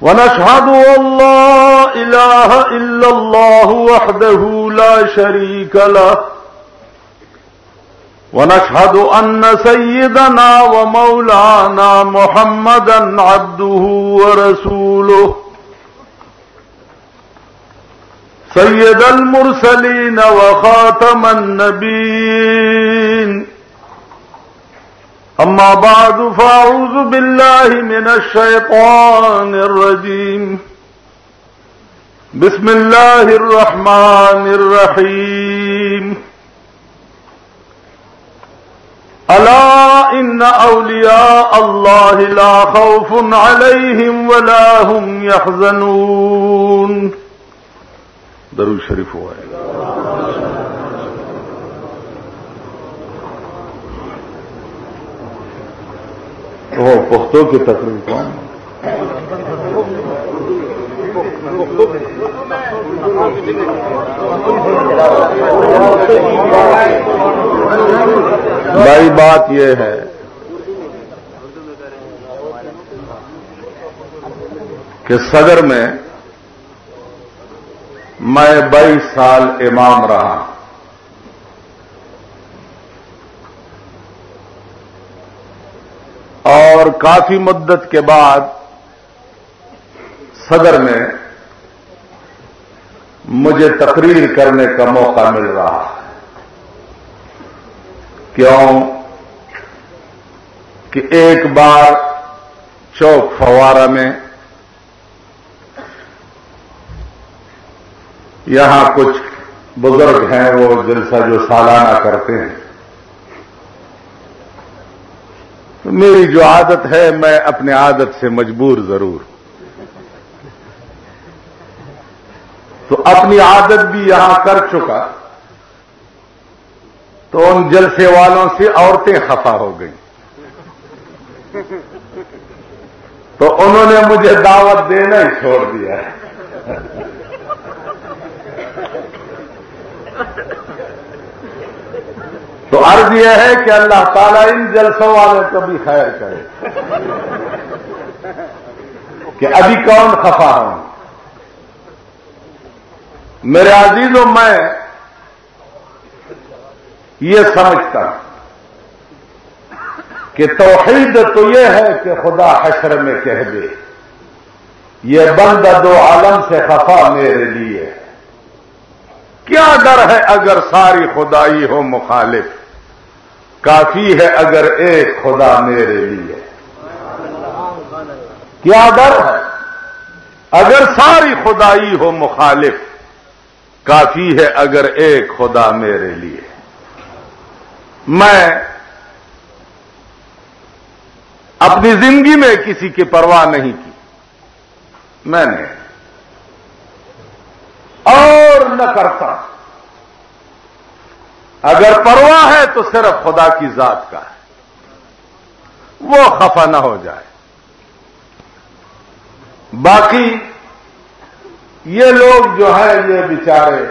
ونشهد أن لا إله إلا الله وحده لا شريك له. ونشهد أن سيدنا ومولانا محمدا عبده ورسوله. سيد المرسلين وخاتم النبيين. أما بعد فأعوذ بالله من الشيطان الرجيم. بسم الله الرحمن الرحيم. ألا إن أولياء الله لا خوف عليهم ولا هم يحزنون. درو شریف ہوا وہ پختوں کی تقریر کون بھائی بات یہ ہے کہ صدر میں میں بائیس سال امام رہا۔ اور کافی مدت کے بعد صدر میں مجھے تقریر کرنے کا موقع مل رہا ہے۔ کیوں کہ ایک بار چوک فوارہ میں یہاں کچھ بزرگ ہیں، وہ جلسہ جو سالانہ کرتے ہیں۔ میری جو عادت ہے میں اپنے عادت سے مجبور ضرور۔ تو اپنی عادت بھی یہاں کر چکا تو ان جلسے والوں سے عورتیں خفا ہو گئیں۔ تو انہوں نے مجھے دعوت دینا ہی چھوڑ دیا۔ ہے تو عرض یہ ہے کہ اللہ تعالیٰ ان جلسوں والوں کو بھی خیر کرے۔ کہ ابھی کون خفا ہوں۔ میرے عزیزوں، میں یہ سمجھتا ہوں کہ توحید تو یہ ہے کہ خدا حشر میں کہہ دے، یہ بند دو عالم سے خفا میرے لیے۔ کیا ڈر ہے اگر ساری خدائی ہو مخالف؟ کافی ہے اگر ایک خدا میرے لیے۔ کیا ڈر ہے؟ اگر ساری خدائی ہو مخالف، کافی ہے اگر ایک خدا میرے لیے۔ میں اپنی زندگی میں کسی کی پرواہ نہیں کی۔ میں نے۔ اور نہ کرتا۔ اگر پرواہ ہے تو صرف خدا کی ذات کا ہے۔ وہ خفا نہ ہو جائے۔ باقی یہ لوگ جو ہیں، یہ بیچارے،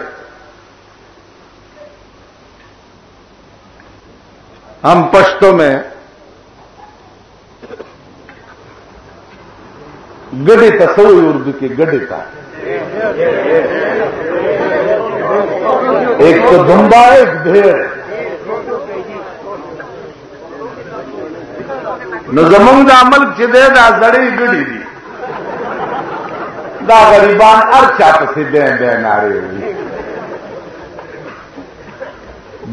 ہم پشتوں میں گڈی تصویر اردو کی گڈی کا ایک تو دمبا ایک بھیڑ۔ نظمنگ دا عمل چدے دا زڑی گڑی دی۔ دا غریبان ار چاپ سے دین دین آ رہی ہوئی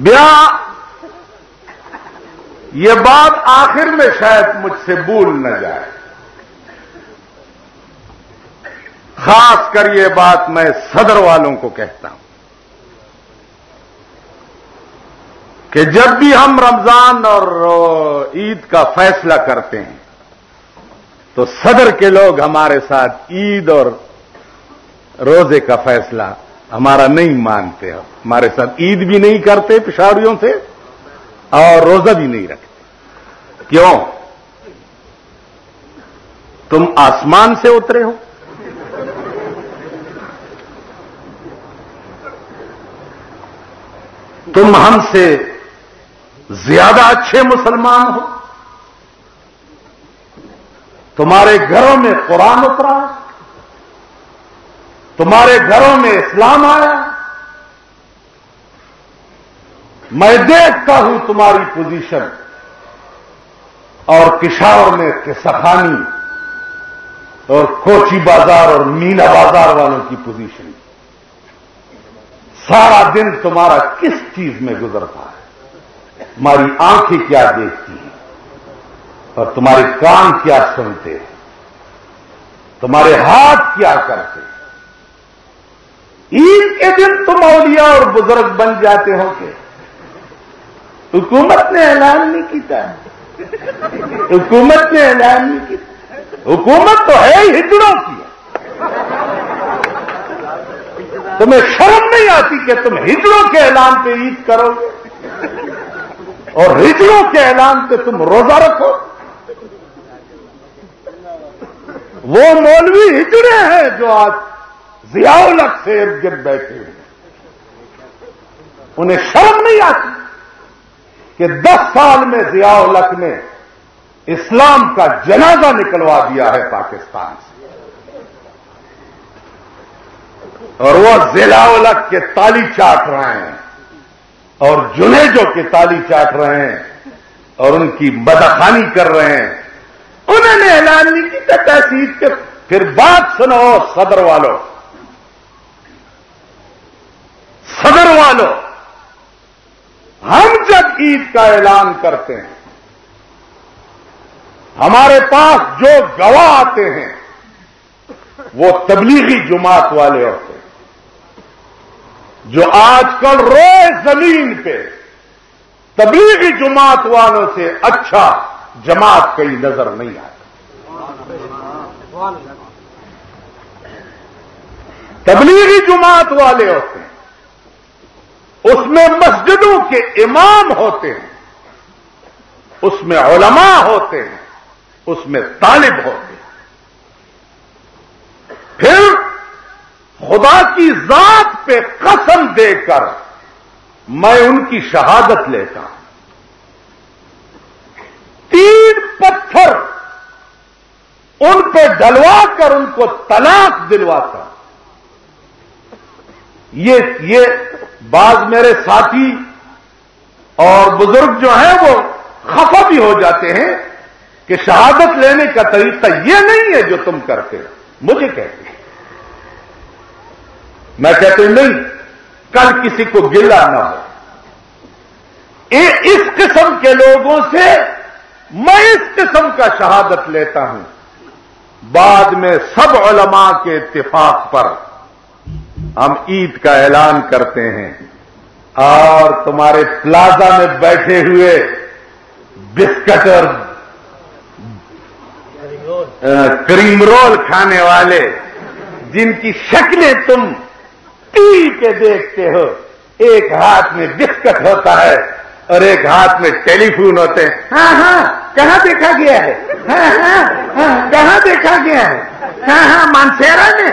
بیا، یہ بات آخر میں شاید مجھ سے بھول نہ جائے۔ خاص کر یہ بات میں صدر والوں کو کہتا ہوں۔ کہ جب بھی ہم رمضان اور عید کا فیصلہ کرتے ہیں، تو صدر کے لوگ ہمارے ساتھ عید اور روزے کا فیصلہ ہمارا نہیں مانتے ہو ہمارے ساتھ عید بھی نہیں کرتے پشاوریوں سے اور روزہ بھی نہیں رکھتے۔ کیوں؟ تم آسمان سے اترے ہو۔ تم ہم سے زیادہ اچھے مسلمان ہو۔ تمہارے گھروں میں قرآن اترا تمہارے گھروں میں اسلام آیا میں دیکھتا ہوں تمہاری پوزیشن۔ اور کشاور میں کسخانی اور کوچی بازار اور مینا بازار والوں کی پوزیشن۔ سارا دن تمہارا کس چیز میں گزرتا ہے؟ تمہاری آنکھیں کیا دیکھتی ہیں اور تمہارے کان کیا سنتے تمہارے ہاتھ کیا کرتے عید کے دن تم اولیاء اور بزرگ بن جاتے ہو کہ حکومت نے اعلان نہیں کیتا حکومت نے اعلان نہیں کیا حکومت تو ہے ہی ہجڑوں کی۔ تمہیں شرم نہیں آتی کہ تم ہجڑوں کے اعلان پہ عید کرو گے اور ہجڑوں کے اعلان پہ تم روزہ رکھو۔ وہ مولوی ہجڑے ہیں جو آج ضیاء الق سے ارد گرد بیٹھے ہیں۔ انہیں شرم نہیں آتی کہ دس سال میں ضیاء الق نے اسلام کا جنازہ نکلوا دیا ہے پاکستان سے۔ اور وہ ضلع الگ کے تالی چاٹ رہے ہیں۔ اور جنیجوں کے تالی چاٹ رہے ہیں اور ان کی بدخانی کر رہے ہیں، انہوں نے اعلان نہیں کی تحصیل کے۔ پھر بات سنو صدر والوں صدر والوں ہم جب عید کا اعلان کرتے ہیں، ہمارے پاس جو گواہ آتے ہیں، وہ تبلیغی جماعت والے ہوتے ہیں۔ جو آج کل روئے زمین پہ تبلیغی جماعت والوں سے اچھا جماعت کئی نظر نہیں آتا۔ تبلیغی جماعت والے ہوتے ہیں، اس میں مسجدوں کے امام ہوتے ہیں، اس میں علماء ہوتے ہیں، اس میں طالب ہوتے ہیں۔ پھر خدا کی ذات پہ قسم دے کر میں ان کی شہادت لیتا ہوں۔ تین پتھر ان پہ ڈلوا کر ان کو طلاق دلواتا یہ یہ بعض میرے ساتھی اور بزرگ جو ہیں وہ خفا بھی ہو جاتے ہیں کہ شہادت لینے کا طریقہ یہ نہیں ہے جو تم کرتے مجھے کہتے میں کہتا ہوں، نہیں، کل کسی کو گلا نہ ہو۔ اس قسم کے لوگوں سے میں اس قسم کا شہادت لیتا ہوں۔ بعد میں سب علماء کے اتفاق پر ہم عید کا اعلان کرتے ہیں۔ اور تمہارے پلازا میں بیٹھے ہوئے بسکٹ اور کریم رول کھانے والے جن کی شکلیں تم ٹی پہ دیکھتے ہو۔ ایک ہاتھ میں بسکٹ ہوتا ہے اور ایک ہاتھ میں ٹیلی فون ہوتے ہیں۔ ہاں ہاں کہاں دیکھا گیا ہے؟ ہاں،, ہاں, ہاں کہاں دیکھا گیا ہے؟ ہاں ہاں مانسیرا میں۔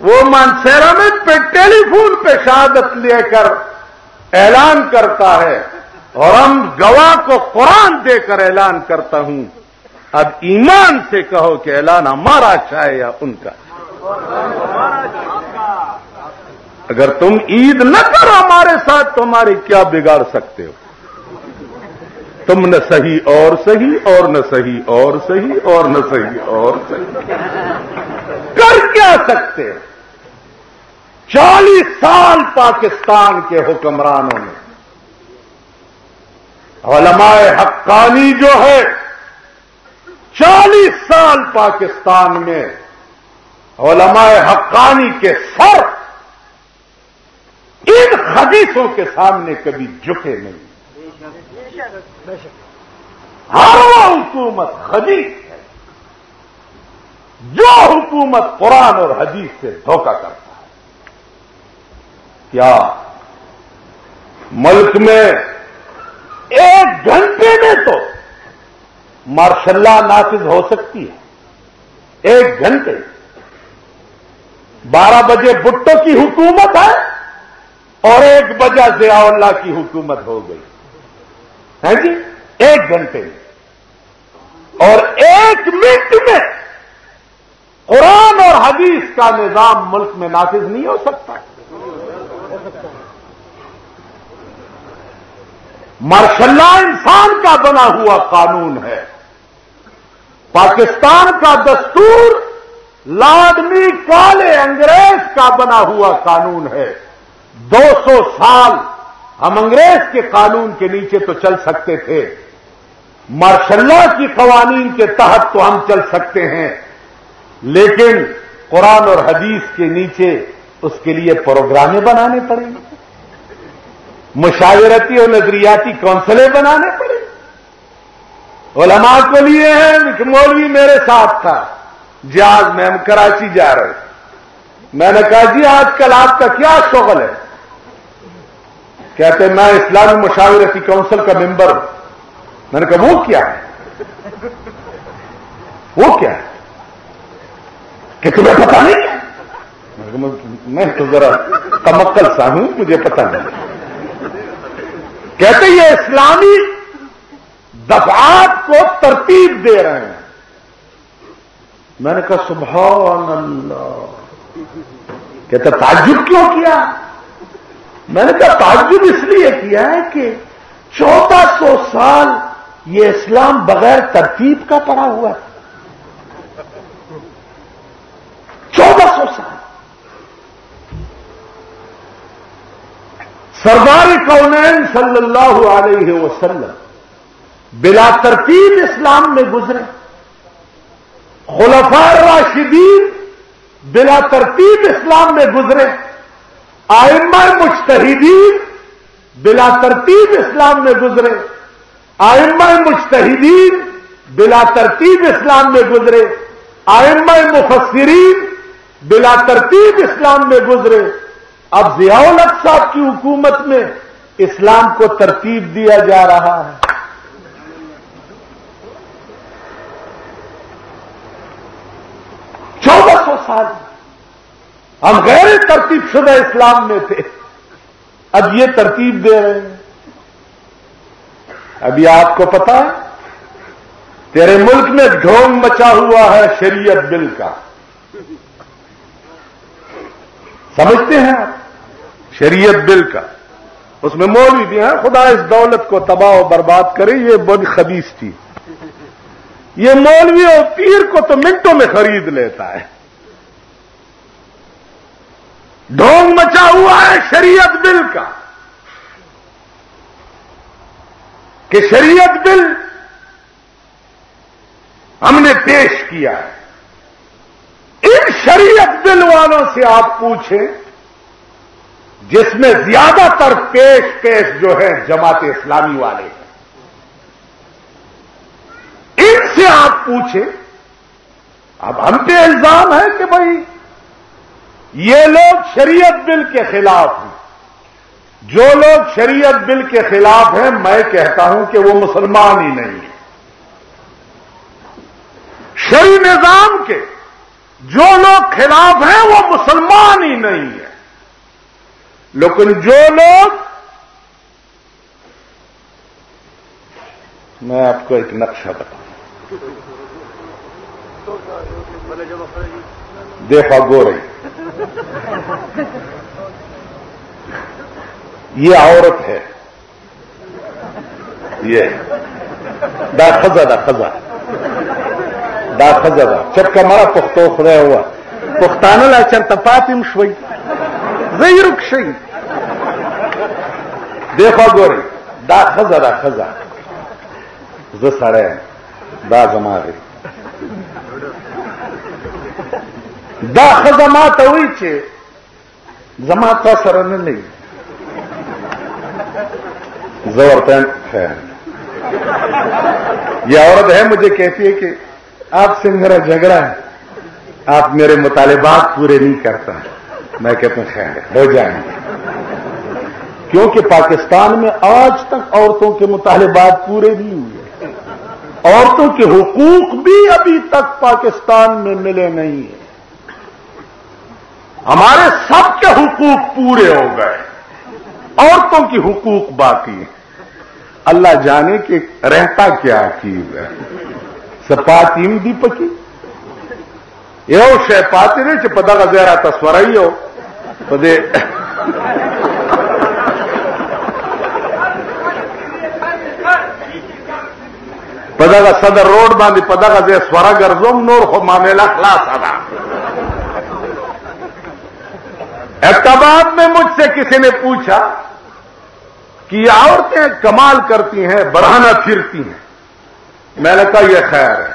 وہ مانسیرا میں پہ ٹیلی فون پہ شہادت لے کر اعلان کرتا ہے اور ہم گواہ کو قرآن دے کر اعلان کرتا ہوں۔ اب ایمان سے کہو کہ اعلان ہمارا اچھا ہے یا ان کا۔ اگر تم عید نہ کرو ہمارے ساتھ تو کیا بگاڑ سکتے ہو؟ تم نہ صحیح اور صحیح اور نہ صحیح اور صحیح اور نہ صحیح اور صحیح۔ کر کیا سکتے چالیس سال پاکستان کے حکمرانوں نے علماء حقانی جو ہے، چالیس سال پاکستان میں علماء حقانی کے سر ان حدیثوں کے سامنے کبھی جھکے نہیں۔ ہر وہ حکومت حدیث ہے۔ جو حکومت قرآن اور حدیث سے دھوکہ کرتا ہے۔ کیا ملک میں ایک گھنٹے میں تو مارشاء اللہ نافذ ہو سکتی ہے۔ ایک گھنٹے۔ بارہ بجے بٹو کی حکومت ہے۔ اور ایک بجے ضیاء اللہ کی حکومت ہو گئی۔ ہے جی؟ ایک گھنٹے۔ میں اور ایک منٹ میں قرآن اور حدیث کا نظام ملک میں نافذ نہیں ہو سکتا۔ مارشلہ انسان کا بنا ہوا قانون ہے۔ پاکستان کا دستور لادمی کالے انگریز کا بنا ہوا قانون ہے۔ دو سو سال ہم انگریز کے قانون کے نیچے تو چل سکتے تھے۔ مارشلہ کی قوانین کے تحت تو ہم چل سکتے ہیں۔ لیکن قرآن اور حدیث کے نیچے اس کے لیے پروگرامیں بنانے پڑیں۔ گے مشاورتی اور نظریاتی کونسلیں بنانے پڑیں۔ علماء کو لیے ہیں مولوی میرے ساتھ تھا۔ جی، جہاز میں ہم کراچی جا رہے میں نے کہا جی آج کل آپ کا کیا شغل ہے؟ کہتے میں اسلامی مشاورتی کونسل کا ممبر ہوں۔ میں نے کہا، وہ کیا ہے؟ وہ کیا ہے؟ کہ تمہیں پتا نہیں میں تو ذرا کمکل سا ہوں، مجھے پتا نہیں۔ کہتے یہ اسلامی دفعات کو ترتیب دے رہے ہیں۔ میں نے کہا، سبحان اللہ۔ کہتے تعجب کیوں کیا؟ میں نے کہا تعجب اس لیے کیا ہے کہ چودہ سو سال یہ اسلام بغیر ترتیب کا پڑا ہوا ہے۔ چودہ سو سال۔ سردار کونین صلی اللہ علیہ وسلم بلا ترتیب اسلام میں گزرے۔ خلفار راشدین بلا ترتیب اسلام میں گزرے۔ آئمہ مشتحدین بلا ترتیب اسلام میں گزرے۔ آئمہ مشتحدین بلا ترتیب اسلام میں گزرے۔ آئمہ مفسرین بلا ترتیب اسلام میں گزرے۔ اب ضیاء صاحب کی حکومت میں اسلام کو ترتیب دیا جا رہا ہے۔ چودہ سو سال۔ ہم غیر ترتیب شدہ اسلام میں تھے۔ اب یہ ترتیب دے رہے ہیں۔ ابھی آپ کو پتا ہے، تیرے ملک میں ڈھونگ مچا ہوا ہے شریعت بل کا۔ سمجھتے ہیں آپ؟ شریعت بل کا۔ اس میں مولوی بھی ہیں، خدا اس دولت کو تباہ و برباد کرے، یہ بڑی خبیص تھی۔ یہ مولوی اور پیر کو تو منٹوں میں خرید لیتا ہے۔ ڈھونگ مچا ہوا ہے شریعت بل کا کہ شریعت بل ہم نے پیش کیا ہے۔ ان شریعت بل والوں سے آپ پوچھیں، جس میں زیادہ تر پیش پیش جو ہے جماعت اسلامی والے ہیں۔ ان سے آپ پوچھیں۔ اب ہم پہ الزام ہے کہ بھائی یہ لوگ شریعت بل کے خلاف ہیں۔ جو لوگ شریعت بل کے خلاف ہیں، میں کہتا ہوں کہ وہ مسلمان ہی نہیں ہے شری نظام کے جو لوگ خلاف ہیں، وہ مسلمان ہی نہیں ہے لیکن جو لوگ میں آپ کو ایک نقشہ بتاؤں۔ دیکھا گو رہی یہ عورت ہے۔ یہ۔ دا خزا دا خزا۔ دا خزا دا۔ چپکا مرا پختو خدای هوا پختانه لا چرته پاتم شوي زیرک شي دغه ګوري دا خزا دا خزا۔ زه سره دا زماره دا خزه ما ته وی چې زما تا سره نه لګي زه ورته یہ عورت ہے مجھے کہتی ہے کہ آپ سے میرا جھگڑا ہے، آپ میرے مطالبات پورے نہیں کرتا۔ میں کہتا ہوں خیر ہو جائیں۔ گے کیونکہ پاکستان میں آج تک عورتوں کے مطالبات پورے نہیں ہوئے۔ عورتوں کے حقوق بھی ابھی تک پاکستان میں ملے نہیں ہیں۔ ہمارے سب کے حقوق پورے ہو گئے۔ عورتوں کی حقوق باقی اللہ جانے کہ رہتا کیا چیز ہے۔ سپاتیم دی پکی۔ یہ شہ پاتی نہیں چ پتا کا زیرا تصور ہی ہو۔ پدے پدا کا صدر روڈ باندھی پدا کا دے سورا گرزوم نور خو معاملہ خلاص آنا۔ احتباد میں مجھ سے کسی نے پوچھا کہ یہ عورتیں کمال کرتی ہیں، برہنہ پھرتی ہیں۔ میں نے کہا، یہ خیر ہے۔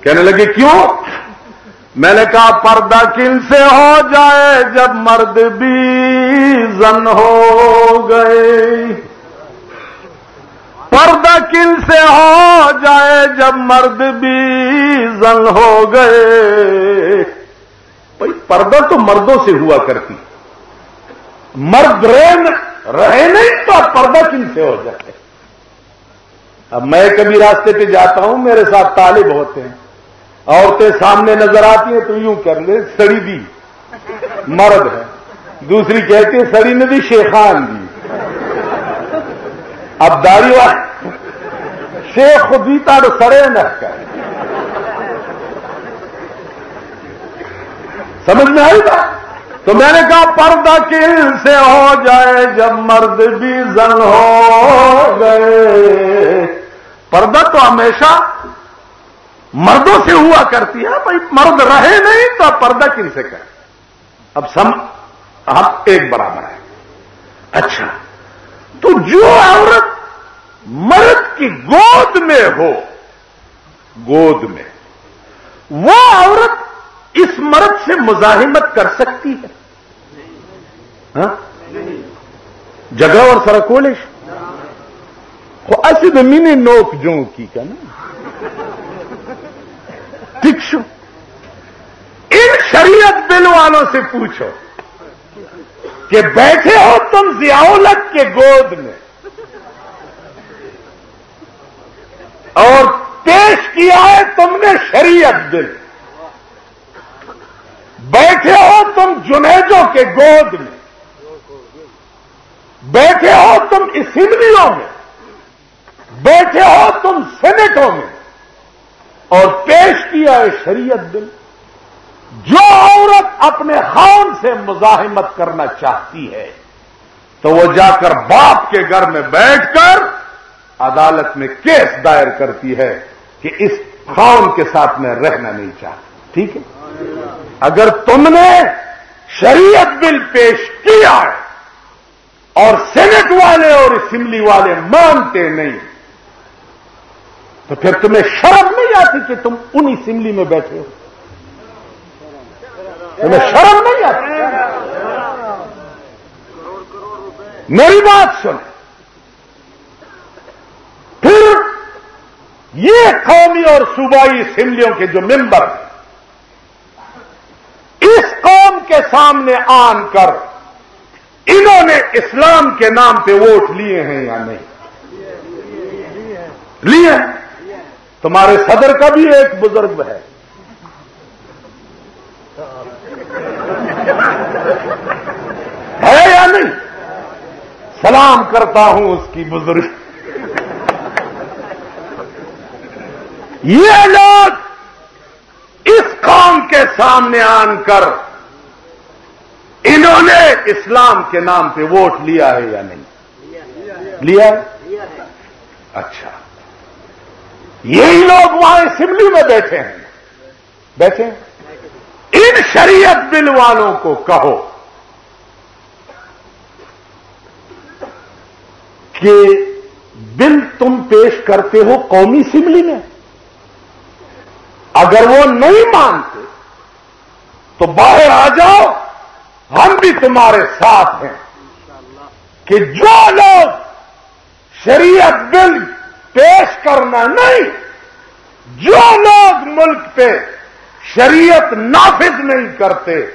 کہنے لگے، کیوں؟ میں نے کہا، پردہ کن سے ہو جائے جب مرد بھی زن ہو گئے؟ پردہ کن سے ہو جائے جب مرد بھی زن ہو گئے؟ بھائی، پردہ تو مردوں سے ہوا کرتی۔ مرد رہے نہیں تو پردہ کن سے ہو جائے اب میں کبھی راستے پہ جاتا ہوں، میرے ساتھ طالب ہوتے ہیں۔ عورتیں سامنے نظر آتی ہیں، تو یوں کر لیں، سڑی دی۔ مرد ہے۔ دوسری کہتی ہے، سڑی نے دی شیخان دی۔ اب داڑھی والا، شیخ دیتا تو سڑے نہ کر۔ سمجھ میں آئی؟ بات تو میں نے کہا پردہ کل سے ہو جائے جب مرد بھی زن ہو گئے۔ پردہ تو ہمیشہ مردوں سے ہوا کرتی ہے۔ بھائی مرد رہے نہیں تو پردہ کن سے کرے اب سم ہم ایک برابر ہے اچھا۔ تو جو عورت مرد کی گود میں ہو، گود میں، وہ عورت اس مرد سے مزاحمت کر سکتی ہے؟ ہاں؟ جگہ اور سرکولش ایسی زمینیں نوک جو کی کا نا دکشو ان شریعت بل والوں سے پوچھو کہ بیٹھے ہو تم ضیاولت کے گود میں اور پیش کیا ہے تم نے شریعت بل بیٹھے ہو تم جنیجوں کے گود میں۔ بیٹھے ہو تم اسمبلیوں میں۔ بیٹھے ہو تم سینٹوں میں۔ اور پیش کیا ہے شریعت بل جو عورت اپنے خان سے مزاحمت کرنا چاہتی ہے، تو وہ جا کر باپ کے گھر میں بیٹھ کر عدالت میں کیس دائر کرتی ہے کہ اس خان کے ساتھ میں رہنا نہیں چاہتی ٹھیک ہے؟ اگر تم نے شریعت بل پیش کیا اور سینٹ والے اور اسمبلی والے مانتے نہیں، تو پھر تمہیں شرم نہیں آتی کہ تم ان اسمبلی میں بیٹھے ہو؟ تمہیں شرم نہیں آتی؟ میری بات سن پھر یہ قومی اور صوبائی اسمبلیوں کے جو ممبر ہیں اس قوم کے سامنے آن کر انہوں نے اسلام کے نام پہ ووٹ لیے ہیں یا نہیں؟ لیے تمہارے صدر کا بھی ایک بزرگ ہے۔ ہے یا نہیں؟ سلام کرتا ہوں اس کی بزرگ۔ یہ لوگ اس قوم کے سامنے آن کر انہوں نے اسلام کے نام پہ ووٹ لیا ہے یا نہیں؟ لیا اچھا۔ یہی لوگ وہاں اسمبلی میں بیٹھے ہیں۔ بیٹھے ان شریعت بل والوں کو کہو کہ بل تم پیش کرتے ہو قومی اسمبلی میں۔ اگر وہ نہیں مانتے تو باہر آ جاؤ، ہم بھی تمہارے ساتھ ہیں۔ کہ جو لوگ شریعت بل پیش کرنا نہیں، جو لوگ ملک پہ شریعت نافذ نہیں کرتے،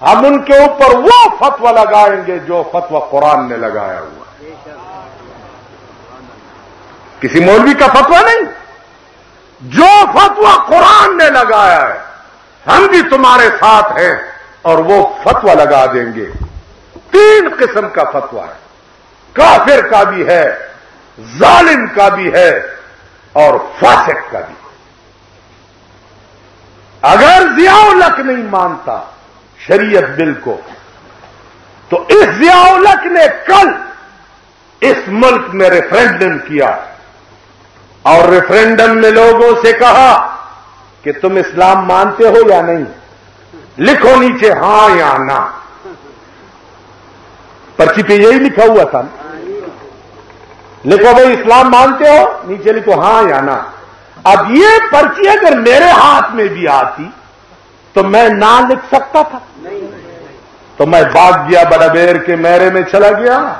ہم ان کے اوپر وہ فتوا لگائیں گے جو فتوا قرآن نے لگایا ہوا کسی مولوی کا فتوا نہیں؟ جو فتوا قرآن نے لگایا ہے، ہم بھی تمہارے ساتھ ہیں اور وہ فتوا لگا دیں گے۔ تین قسم کا فتوا ہے۔ کافر کا بھی ہے، ظالم کا بھی ہے اور فاسق کا بھی۔ اگر ضیاء الق نہیں مانتا شریعت بل کو، تو اس ضیاء الق نے کل اس ملک میں ریفرینڈم کیا۔ اور ریفرینڈم میں لوگوں سے کہا کہ تم اسلام مانتے ہو یا نہیں؟ لکھو نیچے ہاں یا نہ۔ پرچی پہ یہی لکھا ہوا تھا۔ لکھو بھائی، اسلام مانتے ہو؟ نیچے لکھو ہاں یا نہ۔ اب یہ پرچی اگر میرے ہاتھ میں بھی آتی تو میں نہ لکھ سکتا تھا۔ تو میں بھاگ گیا بڑا بیر کے میرے میں چلا گیا۔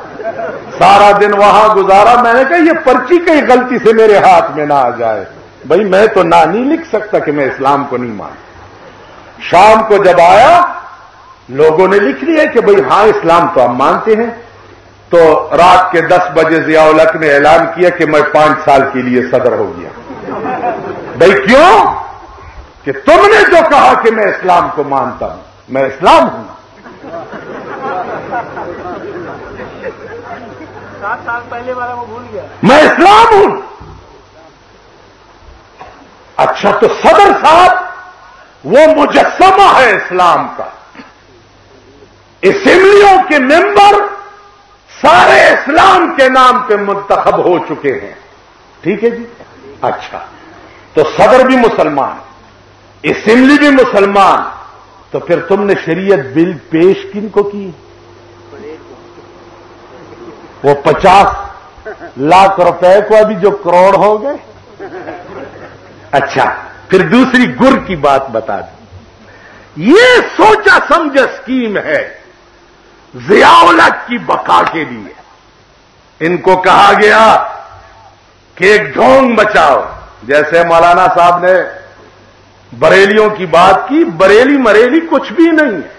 سارا دن وہاں گزارا۔ میں نے کہا، یہ پرچی کہیں غلطی سے میرے ہاتھ میں نہ آ جائے۔ بھائی، میں تو نہ نہیں لکھ سکتا کہ میں اسلام کو نہیں مان شام کو جب آیا، لوگوں نے لکھ لیا کہ بھائی ہاں اسلام تو ہم مانتے ہیں۔ تو رات کے دس بجے ضیاء الق نے اعلان کیا کہ میں پانچ سال کے لیے صدر ہو گیا۔ بھائی، کیوں؟ کہ تم نے جو کہا کہ میں اسلام کو مانتا ہوں، میں اسلام ہوں۔ سات سال پہلے والا وہ بھول گیا۔ میں اسلام ہوں۔ اچھا تو صدر صاحب، وہ مجسمہ ہے اسلام کا۔ اسمبلیوں کے ممبر سارے اسلام کے نام پہ منتخب ہو چکے ہیں۔ ٹھیک ہے جی؟ اچھا۔ تو صدر بھی مسلمان، اسمبلی بھی مسلمان تو پھر تم نے شریعت بل پیش کن کو کی؟ وہ پچاس لاکھ روپے کو ابھی جو کروڑ ہو گئے اچھا پھر دوسری گر کی بات بتا دوں۔ یہ سوچا سمجھ اسکیم ہے ضیاء کی بقا کے لیے۔ ان کو کہا گیا کہ ایک ڈھونگ بچاؤ، جیسے مولانا صاحب نے بریلیوں کی بات کی، بریلی مریلی کچھ بھی نہیں ہے۔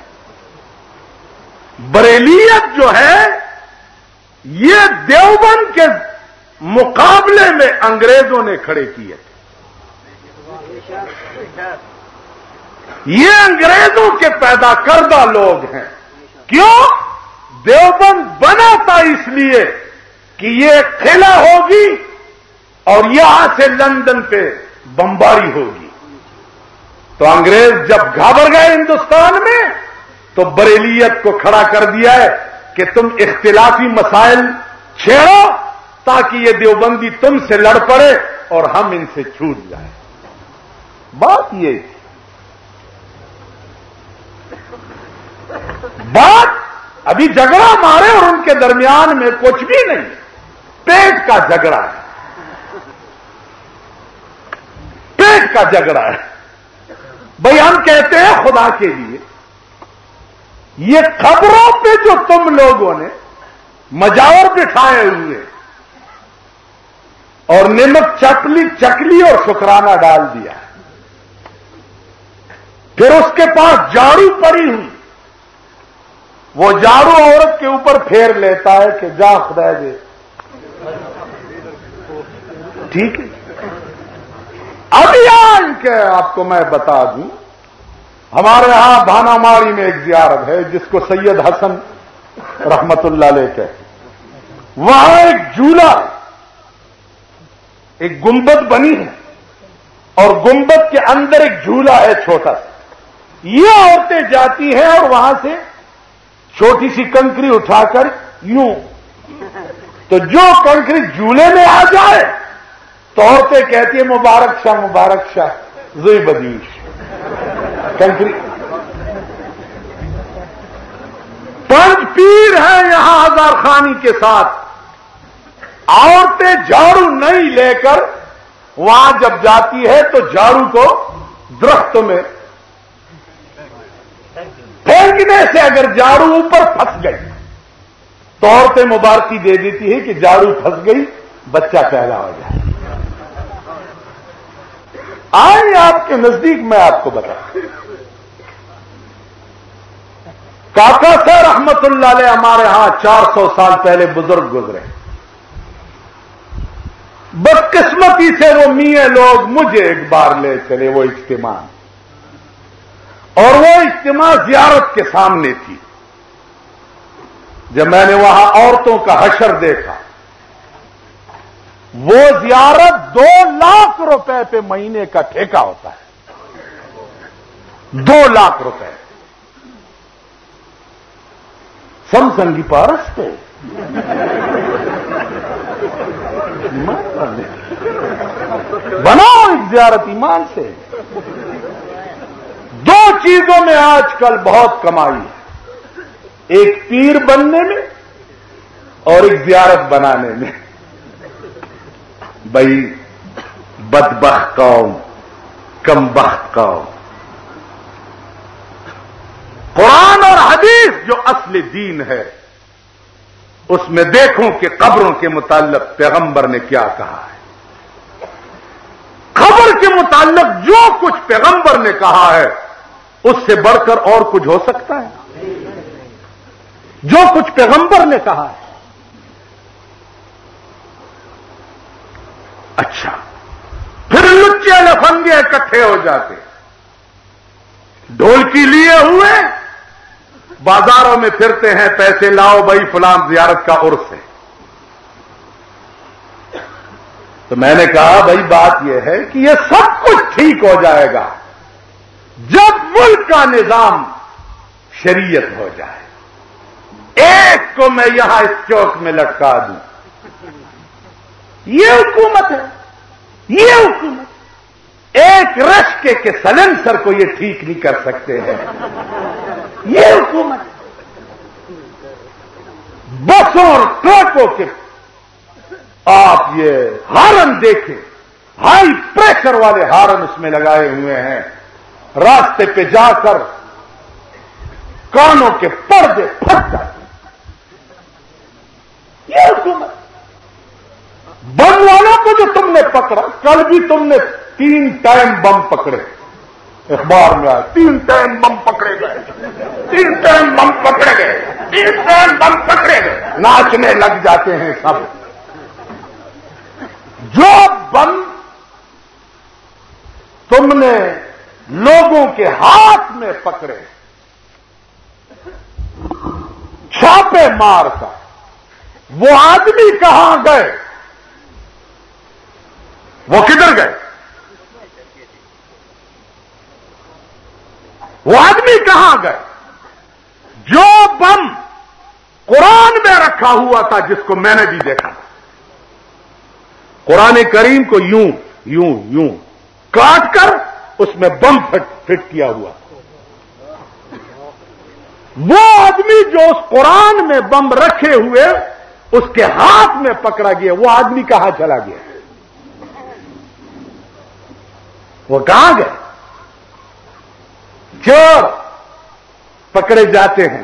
بریلیت جو ہے، یہ دیوبند کے مقابلے میں انگریزوں نے کھڑے کیے۔ تھے یہ انگریزوں کے پیدا کردہ لوگ ہیں۔ کیوں؟ دیوبند بنا تھا اس لیے کہ یہ قلعہ ہوگی اور یہاں سے لندن پہ بمباری ہوگی۔ تو انگریز جب گھابر گئے ہندوستان میں، تو بریلیت کو کھڑا کر دیا ہے کہ تم اختلافی مسائل چھیڑو تاکہ یہ دیوبندی تم سے لڑ پڑے اور ہم ان سے چھوٹ جائیں۔ بات یہ بات، ابھی جھگڑا مارے اور ان کے درمیان میں کچھ بھی نہیں۔ پیٹ کا جھگڑا ہے۔ پیٹ کا جھگڑا ہے۔ بھائی ہم کہتے ہیں خدا کے لیے، یہ خبروں پہ جو تم لوگوں نے مجاور بٹھائے ہوئے اور نمک چکلی چکلی اور شکرانہ ڈال دیا پھر اس کے پاس جاڑو پڑی ہوئی۔ وہ جاڑو عورت کے اوپر پھیر لیتا ہے کہ جا خدا دے ٹھیک ہے۔ ابھی آج آپ کو میں بتا دوں۔ ہمارے ہاں بھانا ماری میں ایک زیارت ہے، جس کو سید حسن رحمت اللہ لے کے وہاں ایک جھولا، ایک گنبد بنی ہے۔ اور گنبد کے اندر ایک جھولا ہے چھوٹا۔ سا یہ عورتیں جاتی ہیں اور وہاں سے چھوٹی سی کنکری اٹھا کر یوں تو جو کنکری جھولے میں آ جائے تو عورتیں کہتی ہیں مبارک شاہ مبارک شاہ زوئی بدیش کنکری پنچ پیر ہیں یہاں ہزار خانی کے ساتھ۔ عورتیں جھاڑو نہیں لے کر وہاں جب جاتی ہے تو جھاڑو کو درخت میں پھینکنے سے اگر جاڑو اوپر پھنس گئی، تو عورتیں مبارکی دے دیتی ہے کہ جاڑو پھنس گئی، بچہ پیدا ہو جائے۔ آئے آپ کے نزدیک میں آپ کو بتا۔ کاکا سر رحمت اللہ علیہ ہمارے ہاں چار سو سال پہلے بزرگ گزرے۔ بدقسمتی سے وہ میے لوگ مجھے ایک بار لے چلے، وہ اجتماع۔ اور وہ اجتماع زیارت کے سامنے تھی۔ جب میں نے وہاں عورتوں کا حشر دیکھا وہ زیارت دو لاکھ روپے پہ مہینے کا ٹھیکہ ہوتا ہے۔ دو لاکھ روپے۔ سمسنگی پارس پہ۔ بناؤ ایک زیارت ایمان سے۔ دو چیزوں میں آج کل بہت کمائی ہے۔ ایک پیر بننے میں اور ایک زیارت بنانے میں۔ بھائی بدبخت قوم، کم بخت قوم۔ قرآن اور حدیث جو اصل دین ہے، اس میں دیکھوں کہ قبروں کے متعلق پیغمبر نے کیا کہا ہے۔ خبر کے متعلق جو کچھ پیغمبر نے کہا ہے، اس سے بڑھ کر اور کچھ ہو سکتا ہے۔ جو کچھ پیغمبر نے کہا ہے۔ اچھا۔ پھر لچے لفنگے اکٹھے ہو جاتے۔ ڈھولکی لیے ہوئے بازاروں میں پھرتے ہیں پیسے، لاؤ بھائی فلان زیارت کا عرص ہے۔ تو میں نے کہا، بھائی بات یہ ہے کہ یہ سب کچھ ٹھیک ہو جائے گا جب ملک کا نظام شریعت ہو جائے۔ ایک کو میں یہاں اس چوک میں لٹکا دوں۔ یہ حکومت ہے۔ یہ حکومت۔ ایک رشکے کے سلنسر کو یہ ٹھیک نہیں کر سکتے ہیں۔ یہ حکومت بسوں اور ٹرکوں کے۔ آپ یہ ہارن دیکھیں۔ ہائی پریشر والے ہارن اس میں لگائے ہوئے ہیں۔ راستے پہ جا کر کانوں کے پردے پھٹ جاتے یہ حکومت۔ بم والوں کو جو تم نے پکڑا، کل بھی تم نے تین ٹائم بم پکڑے۔ اخبار میں آیا، تین ٹائم بم پکڑے گئے۔ تین ٹائم بم پکڑے گئے۔ تین ٹائم بم پکڑے گئے۔ ناچنے لگ جاتے ہیں سب۔ جو بم تم نے لوگوں کے ہاتھ میں پکڑے، چھاپے مار کر، وہ آدمی کہاں گئے؟ وہ کدھر گئے؟ وہ آدمی کہاں گئے؟ جو بم قرآن میں رکھا ہوا تھا جس کو میں نے بھی دیکھا۔ قرآن کریم کو یوں یوں یوں کاٹ کر اس میں بم فٹ کیا ہوا۔ وہ آدمی جو اس قرآن میں بم رکھے ہوئے اس کے ہاتھ میں پکڑا گیا، وہ آدمی کہاں چلا گیا؟ وہ کہاں گئے چور پکڑے جاتے ہیں۔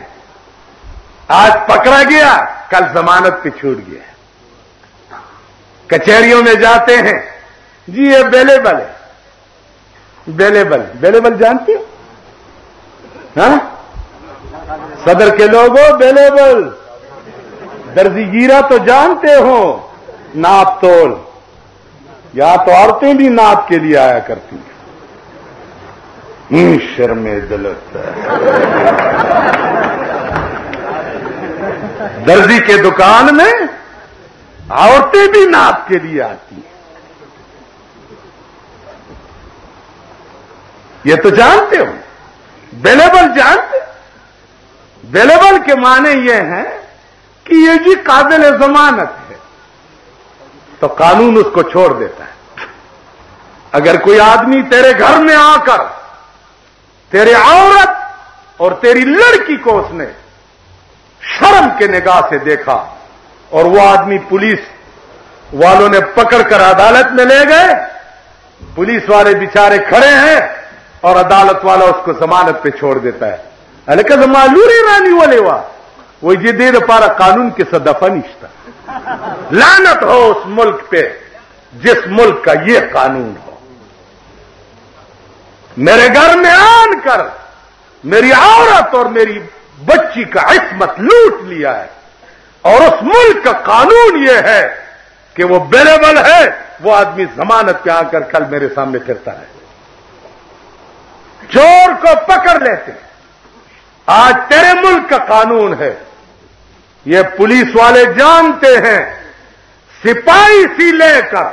آج پکڑا گیا، کل ضمانت پہ چھوٹ گیا۔ کچہریوں میں جاتے ہیں۔ جی یہ بیلیبل ہے۔ بیلیبل بیلیبل جانتے ہو ہاں؟ صدر کے لوگوں بیلیبل درزی گیرا تو جانتے ہو ناپ تول۔ یا تو عورتیں بھی ناپ کے لیے آیا کرتی ہیں۔ شرم دلت۔ درزی کے دکان میں عورتیں بھی ناپ کے لیے آتی ہیں۔ یہ تو جانتے ہو۔ بیلیبل جانتے بیلیبل کے معنی یہ ہیں کہ یہ جی قابل ضمانت ہے۔ تو قانون اس کو چھوڑ دیتا ہے۔ اگر کوئی آدمی تیرے گھر میں آ کر تیرے عورت اور تیری لڑکی کو اس نے شرم کے نگاہ سے دیکھا اور وہ آدمی پولیس والوں نے پکڑ کر عدالت میں لے گئے، پولیس والے بچارے کھڑے ہیں اور عدالت والا اس کو ضمانت پہ چھوڑ دیتا ہے۔ الکہ معلوم رانی والے وا وہ یہ دیر پارا قانون کے سدفا نشتا لانت ہو اس ملک پہ جس ملک کا یہ قانون ہو۔ میرے گھر میں آن کر میری عورت اور میری بچی کا عصمت لوٹ لیا ہے۔ اور اس ملک کا قانون یہ ہے کہ وہ بیلیبل ہے، وہ آدمی ضمانت پہ آ کر کل میرے سامنے پھرتا ہے چور کو پکڑ لیتے۔ آج تیرے ملک کا قانون ہے۔ یہ پولیس والے جانتے ہیں، سپاہی سی لے کر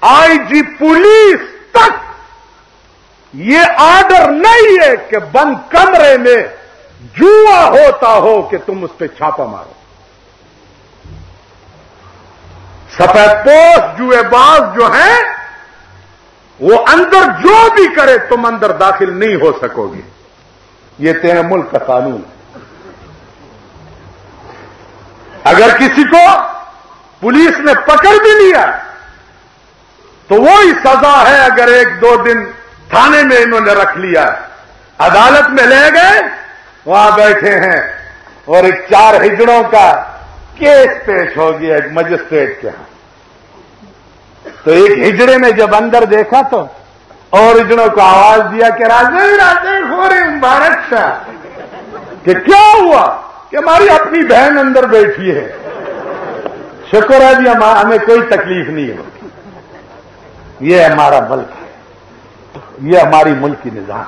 آئی جی پولیس تک یہ آرڈر نہیں ہے کہ بند کمرے میں جوا ہوتا ہو کہ تم اس پہ چھاپا مارو۔ سفید پوش جوئے باز جو ہیں، وہ اندر جو بھی کرے تم اندر داخل نہیں ہو سکو گے۔ یہ تیرے ملک کا قانون ہے۔ اگر کسی کو پولیس نے پکڑ بھی لیا تو وہی سزا ہے اگر ایک دو دن تھانے میں انہوں نے رکھ لیا عدالت میں لے گئے، وہاں بیٹھے ہیں اور ایک چار ہجڑوں کا کیس پیش ہو گیا ایک مجسٹریٹ کے ہاں۔ تو ایک ہجڑے نے جب اندر دیکھا تو اور ہجڑوں کو آواز دیا کہ راجے راجے ہو رہے مبارک شاہ، کہ کیا ہوا؟ کہ ہماری اپنی بہن اندر بیٹھی ہے۔ شکر ہے جی ہمیں کوئی تکلیف نہیں ہوتی یہ ہمارا ملک ہے۔ یہ ہماری ملک کی نظام۔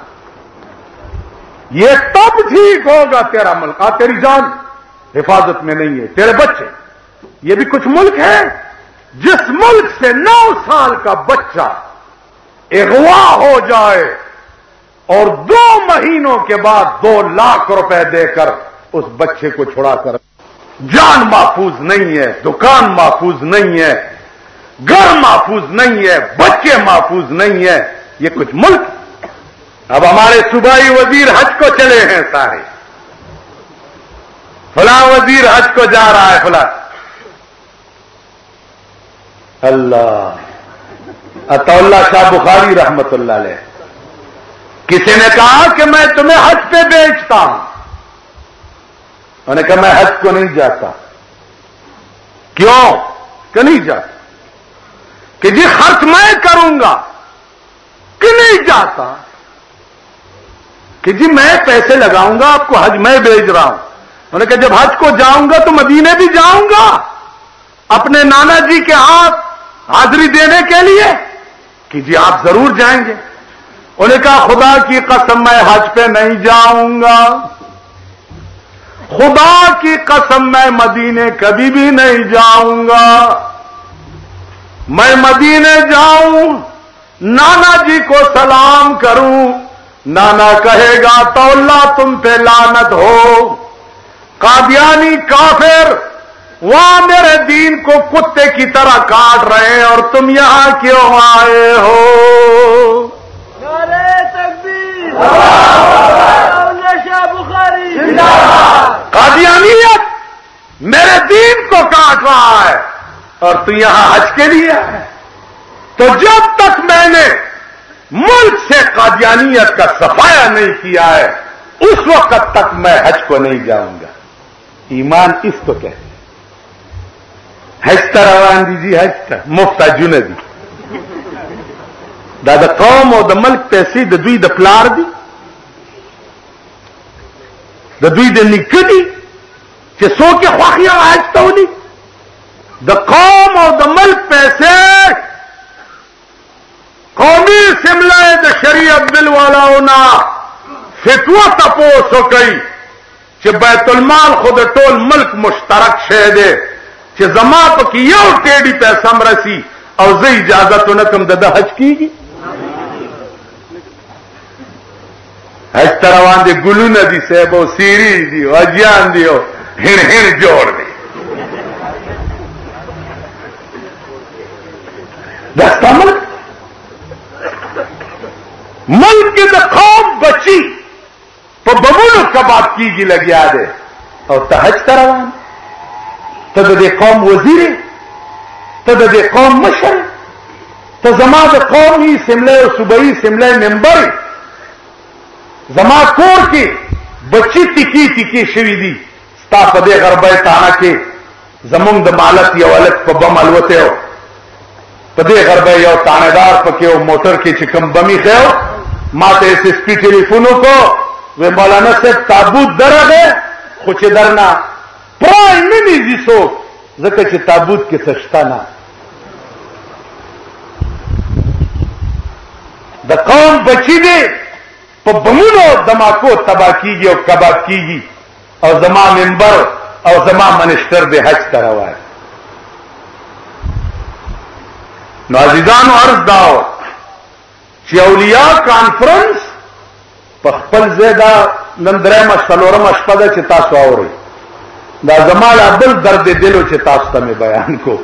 یہ تب ٹھیک ہوگا تیرا ملک۔ آ، تیری جان حفاظت میں نہیں ہے۔ تیرے بچے۔ یہ بھی کچھ ملک ہے۔ جس ملک سے نو سال کا بچہ اغوا ہو جائے اور دو مہینوں کے بعد دو لاکھ روپے دے کر اس بچے کو چھڑا کر۔ جان محفوظ نہیں ہے، دکان محفوظ نہیں ہے، گھر محفوظ نہیں ہے، بچے محفوظ نہیں ہے، یہ کچھ ملک۔ اب ہمارے صوبائی وزیر حج کو چلے ہیں سارے۔ فلاں وزیر حج کو جا رہا ہے، فلاں۔ اللہ۔ اطول شاہ بخاری رحمت اللہ علیہ۔ کسی نے کہا کہ میں تمہیں حج پہ بیچتا ہوں۔ انہوں نے کہا، میں حج کو نہیں جاتا. کیوں؟ کہ نہیں جاتا؟ کہ جی خرچ میں کروں گا کہ نہیں جاتا؟ کہ جی میں پیسے لگاؤں گا، آپ کو حج میں بھیج رہا ہوں۔ انہوں نے کہا، جب حج کو جاؤں گا تو مدینے بھی جاؤں گا، اپنے نانا جی کے ہاتھ حاضری دینے کے لیے کہ جی آپ ضرور جائیں گے۔ انہیں کہا، خدا کی قسم، میں حج پہ نہیں جاؤں گا۔ خدا کی قسم میں مدینے کبھی بھی نہیں جاؤں گا۔ میں مدینے جاؤں نانا جی کو سلام کروں۔ نانا کہے گا تو اللہ تم پہ لانت ہو۔ قادیانی کافر وہاں میرے دین کو کتے کی طرح کاٹ رہے ہیں اور تم یہاں کیوں آئے ہو؟ قادیانیت میرے دین کو کاٹ رہا ہے اور تو یہاں حج کے لیے ہے۔ تو جب تک میں نے ملک سے قادیانیت کا صفایا نہیں کیا ہے، اس وقت تک میں حج کو نہیں جاؤں گا۔ ایمان اس کو کہتے ہستا روان دیجیے ہستا مفت جن دی دا د قوم او د ملک پیسې د دوی د پلار دي د دوی د نکدي چې څوک خوخي او هستونی د قوم او د ملک پیسې قومي سمله د شریعت بل والاونا فتوا تاسو کوي چې بیت المال خود ټول ملک مشترک شه دی چې زما پکې یو ټیډي پیسې مرسي او زه اجازه نه کوم د حج کیږي حج تروان صاحب او سيري دي او اجيان دي او هن هن جوړ دي. دا ملک؟ ملک د قوم بچی په بمونو کباب کیږي لګیا ده او ته حج تروان ته د دې قوم وزیر ته د دې قوم مشر ته زما د قومي سمله او صوبایي سمله ممبر زما کور کې بچی ټکی ټکی شوی دي. ستا په دې غربه تانه کې زمونږ د مالک یو الک په بم الوته او په دې غربه یو تانهدار پکې او موټر کې چې کم بمی خو ماتے اس کی ٹیلیفونوں کو وہ مولانا سے تابوت درد ہے کچھ درنا پرائم نہیں جسو زکه چې تابوت کې سشتانه د قوم بچی دی په بمونو دماکو تبا کیږي او کباب کیږي. او زما منبر او زما منشتر د حج تروای نو عزیزانو عرض داو چې اولیاء کانفرنس په خپل زیاده نن درېم شلورم شپه ده چې تاسو اورئ. دا زمال بل درد دلو چې تاسو ته بیان کو.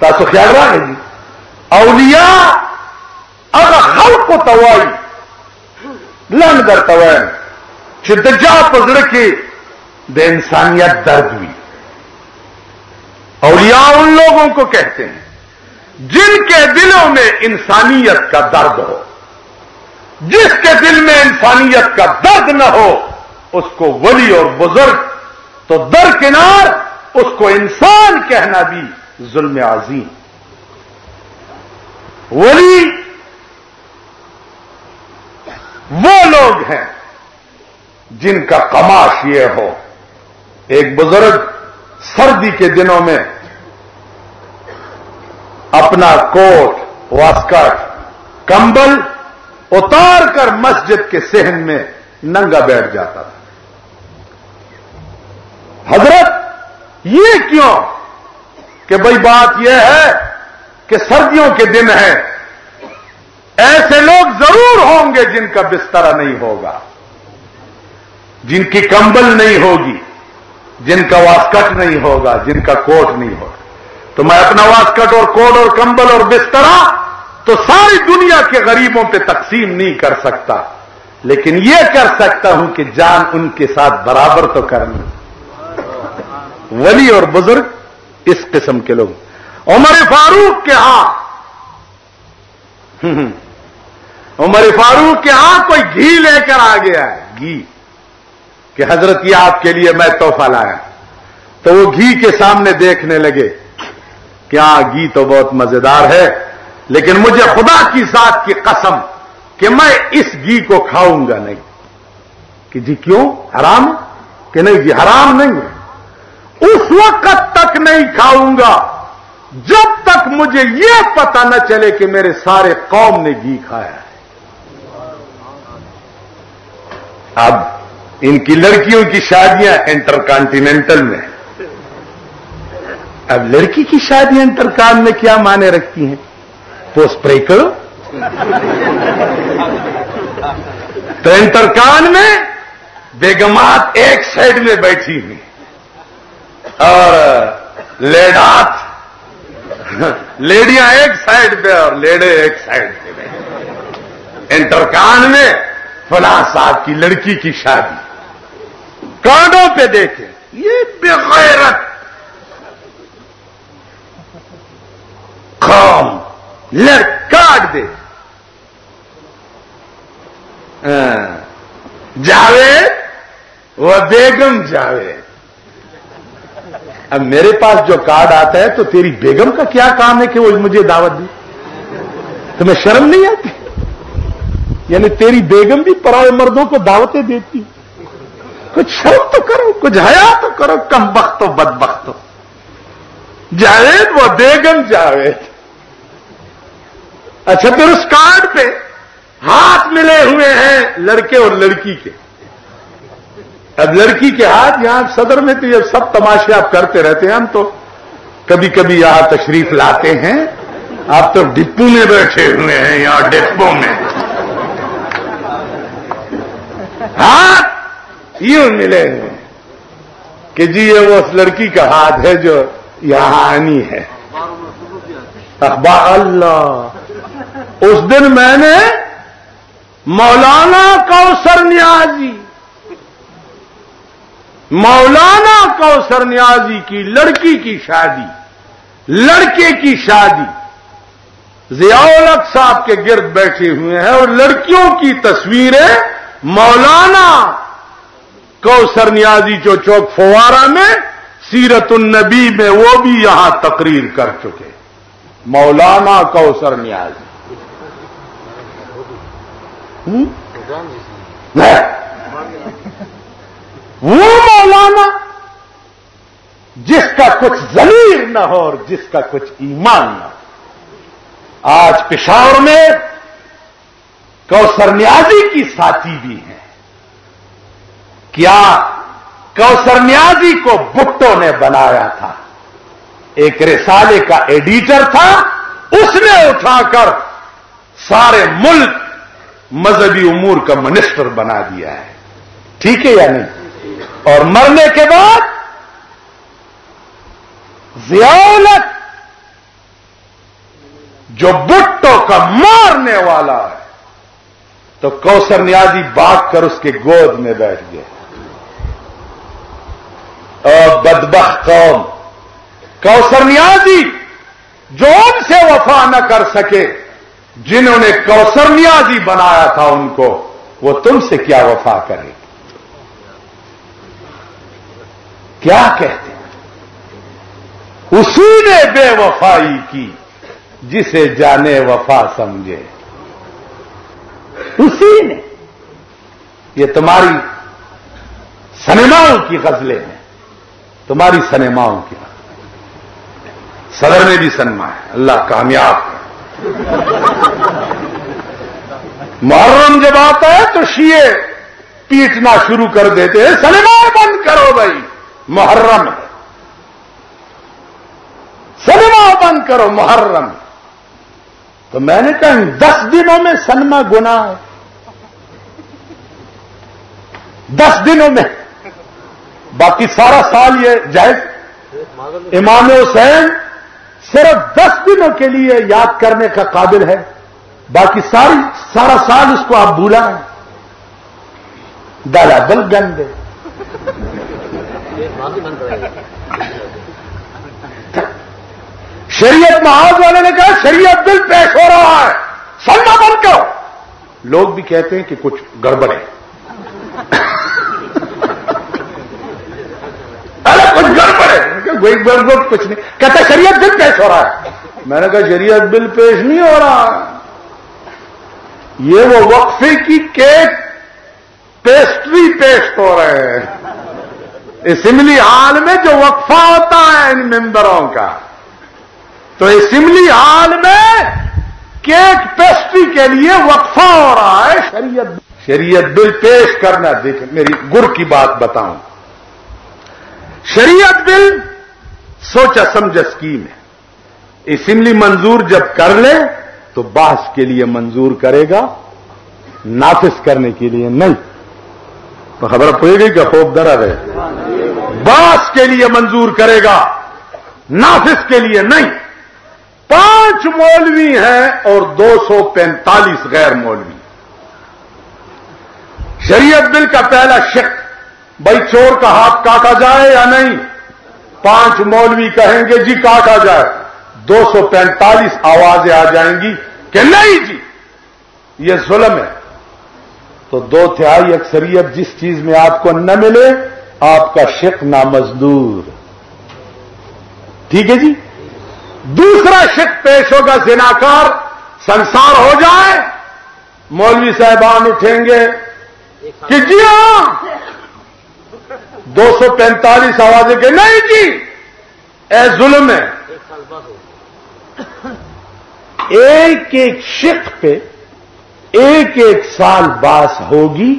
تاسو خیال راغلی اولیاء هغه خلق توای لن در توای چې د جا پزړه کې د انسانیت درد وي اولیاء ان لوگوں کو کہتے ہیں جن کے دلوں میں انسانیت کا درد ہو۔ جس کے دل میں انسانیت کا درد نہ ہو، اس کو ولی اور بزرگ تو درکنار اس کو انسان کہنا بھی ظلم عظیم۔ ولی وہ لوگ ہیں جن کا کماش یہ ہو۔ ایک بزرگ سردی کے دنوں میں اپنا کوٹ، واسکٹ، کمبل اتار کر مسجد کے سہن میں ننگا بیٹھ جاتا تھا۔ حضرت، یہ کیوں؟ کہ بھائی بات یہ ہے کہ سردیوں کے دن ہیں۔ ایسے لوگ ضرور ہوں گے جن کا بستر نہیں ہوگا، جن کی کمبل نہیں ہوگی، جن کا واسکٹ نہیں ہوگا، جن کا کوٹ نہیں ہوگا۔ تو میں اپنا واسکٹ اور کوٹ اور کمبل اور بسترا تو ساری دنیا کے غریبوں پہ تقسیم نہیں کر سکتا، لیکن یہ کر سکتا ہوں کہ جان ان کے ساتھ برابر تو کرنا ولی اور بزرگ اس قسم کے لوگ۔ عمر فاروق کے ہاں۔ عمر فاروق کے ہاں کوئی گھی لے کر آ گیا ہے، گھی۔ کہ حضرت یہ آپ کے لیے میں تحفہ لایا۔ تو وہ گھی کے سامنے دیکھنے لگے کہ ہاں گھی تو بہت مزیدار ہے، لیکن مجھے خدا کی ذات کی قسم کہ میں اس گھی کو کھاؤں گا نہیں۔ کہ جی کیوں؟ حرام؟ کہ نہیں جی حرام نہیں۔ اس وقت تک نہیں کھاؤں گا۔ جب تک مجھے یہ پتا نہ چلے کہ میرے سارے قوم نے گھی کھایا ہے اب ان کی لڑکیوں کی شادیاں انٹر کانٹیننٹل میں اب لڑکی کی شادیاں انٹر کان میں کیا مانے رکھتی ہیں؟ تو اسپرے کرو تو انٹر کان میں بیگمات ایک سائڈ میں بیٹھی ہوئی اور لیڈات۔ لیڈیاں ایک سائڈ پہ اور لیڈے ایک سائڈ پہ۔ انٹرکان میں فلاں صاحب کی لڑکی کی شادی۔ کانڈوں پہ دیکھیں۔ یہ بغیرت۔ قوم لڑ کاٹ دے۔ جاوید وہ بیگم جاوید اب میرے پاس جو کارڈ آتا ہے تو تیری بیگم کا کیا کام ہے کہ وہ مجھے دعوت دی تمہیں شرم نہیں آتی؟ یعنی تیری بیگم بھی پرائے مردوں کو دعوتیں دیتی۔ کچھ شرم تو کرو، کچھ حیا تو کرو، کم بخت ہو بد بخت ہو جاوید وہ بیگم جاوید۔ اچھا پھر اس کارڈ پہ ہاتھ ملے ہوئے ہیں لڑکے اور لڑکی کے۔ اب لڑکی کے ہاتھ یہاں صدر میں تو یہ سب تماشے آپ کرتے رہتے ہیں۔ ہم تو کبھی کبھی یہاں تشریف لاتے ہیں۔ آپ تو ڈپو میں بیٹھے ہوئے ہیں یہاں ڈپو میں۔ ہاتھ یوں ملے ہوئے کہ جی یہ وہ اس لڑکی کا ہاتھ ہے جو یہاں آنی ہے۔ اخبار اللہ۔ اس دن میں نے مولانا کوثر نیازی، مولانا کوثر نیازی کی لڑکی کی شادی، لڑکے کی شادی۔ ضیاء صاحب کے گرد بیٹھے ہوئے ہیں اور لڑکیوں کی تصویریں مولانا کوثر نیازی جو چوک فوارہ میں سیرت النبی میں وہ بھی یہاں تقریر کر چکے مولانا کوثر نیازی وہ مولانا جس کا کچھ ضمیر نہ ہو اور جس کا کچھ ایمان نہ ہو۔ آج پشاور میں کوسر نیازی کی ساتھی بھی ہیں۔ کیا کوسر نیازی کو بٹوں نے بنایا تھا۔ ایک رسالے کا ایڈیٹر تھا، اس نے اٹھا کر سارے ملک مذہبی امور کا منسٹر بنا دیا ہے۔ ٹھیک ہے یا نہیں؟ اور مرنے کے بعد ضیاولت جو بٹوں کا مارنے والا ہے تو کوسر نیازی باغ کر اس کے گود میں بیٹھ گیا اور بدبخ قوم کوسر نیازی جو ان سے وفا نہ کر سکے، جنہوں نے کوسر نیازی بنایا تھا ان کو، وہ تم سے کیا وفا کرے؟ کیا کہتے ہیں؟ اسی نے بے وفائی کی، جسے جانے وفا سمجھے۔ اسی نے یہ تمہاری سنیماؤں کی غزلیں ہیں۔ تمہاری سنیماؤں کی صدر میں بھی سنما ہے۔ اللہ کامیاب ہے۔ محرم جب آتا ہے تو شیے پیٹنا شروع کر دیتے ہیں۔ سنیما بند کرو بھائی، محرم ہے۔ سنیما بند کرو، محرم تو میں نے کہا دس دنوں میں سنما گنا ہے۔ دس دنوں میں۔ باقی سارا سال یہ جائز۔ امام حسین صرف دس دنوں کے لیے یاد کرنے کا قابل ہے۔ باقی ساری سارا سال اس کو آپ بھولا ہے۔ دادا بل گندے۔ شریعت محاذ والے نے کہا شریعت بل پیش ہو رہا ہے۔ سلما بند کرو۔ لوگ بھی کہتے ہیں کہ کچھ گڑبڑ ہے۔ ارے، کچھ گڑبڑ ہے۔ گڑبڑ کچھ نہیں۔ کہتا شریعت بل پیش ہو رہا ہے۔ میں نے کہا، شریعت بل پیش نہیں ہو رہا۔ یہ وہ وقفے کی کیک پیسٹری پیش ہو رہے ہیں۔ اسمبلی ہال میں جو وقفہ ہوتا ہے ان ممبروں کا۔ تو اسمبلی ہال میں کیک پیسٹری کے لیے وقفہ ہو رہا ہے۔ شریعت شریعت بل پیش کرنا، دیکھ، میری گر کی بات بتاؤں۔ شریعت بل سوچا سمجھ اسکیم ہے۔ اسمبلی منظور جب کر لے تو باس کے لیے منظور کرے گا، نافذ کرنے کے لیے نہیں۔ تو خبر پڑے گی کہ خوب درد ہے۔ باس کے لیے منظور کرے گا، نافذ کے لیے نہیں۔ پانچ مولوی ہیں اور دو سو پینتالیس غیر مولوی. شریعت بل کا پہلا شک بھائی چور کا ہاتھ کاٹا جائے یا نہیں؟ پانچ مولوی کہیں گے جی کاٹا جائے۔ دو سو پینتالیس آوازیں آ جائیں گی کہ نہیں جی؟ یہ ظلم ہے۔ تو دو تہائی اکثریت، جس چیز میں آپ کو نہ ملے، آپ کا شک نامزدور۔ ٹھیک ہے جی؟ دوسرا شک پیش ہوگا زناکار، سنسار ہو جائے، مولوی صاحبان اٹھیں گے، کہ جی ہاں دو سو پینتالیس آوازیں کہ نہیں جی اے ظلم ہے۔ ایک ایک شک پہ ایک ایک سال باس ہوگی،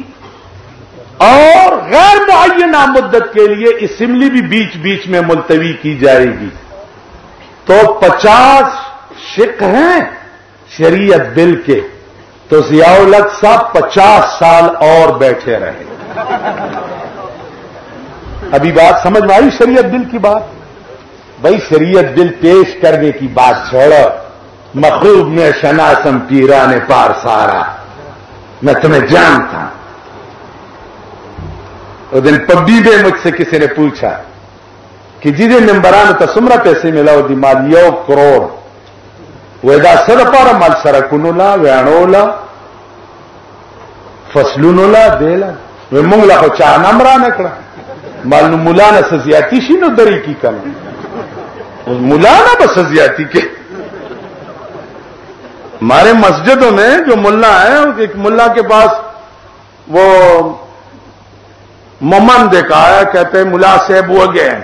اور غیر معینہ مدت کے لیے اسمبلی بھی بیچ بیچ میں ملتوی کی جائے گی۔ تو پچاس شک ہیں شریعت بل کے، تو ضیاء الق صاحب پچاس سال اور بیٹھے رہے۔ ابھی بات سمجھ میں آئی شریعت بل کی بات؟ بھائی شریعت بل پیش کرنے کی بات چھوڑو مخروب میں شناسم پیرا نے پار سارا میں تمہیں جانتا اس دن پبی میں مجھ سے کسی نے پوچھا۔ کہ جی ممبران تو سمرا پیسے ملا دی مال یو کروڑ. ویدا سر پار مال سرکنولا ویانولا فصلونولا دیلا منگلا کو چاہ نمرا نکڑا مال نو ملانا سزیاتی شی نو دری کی کم ملانا بس سزیاتی کے. ہمارے مسجدوں میں جو ملا ہے ایک ملا کے پاس وہ ممن دیکھا ہے، کہتے ہیں ملا صاحب وہ گئے ہیں۔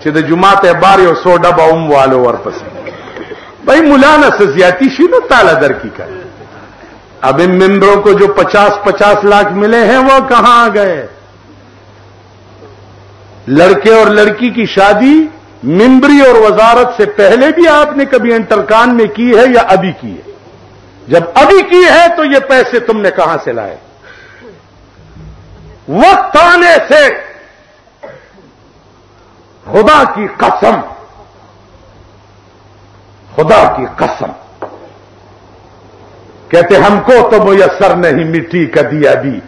چې د جمعه ته بار یو 100 ډبه اوم والو ورپسې بھائی مولانا سے زیادتی شی تو تالا در کی کر۔ اب ان ممبروں کو جو پچاس پچاس لاکھ ملے ہیں وہ کہاں آ گئے؟ لڑکے اور لڑکی کی شادی ممبری اور وزارت سے پہلے بھی آپ نے کبھی انٹرکان میں کی ہے یا ابھی کی ہے؟ جب ابھی کی ہے تو یہ پیسے تم نے کہاں سے لائے؟ وقت آنے سے خدا کی قسم خدا کی قسم۔ کہتے ہم کو تو میسر نہیں مٹی کا دیا بھی،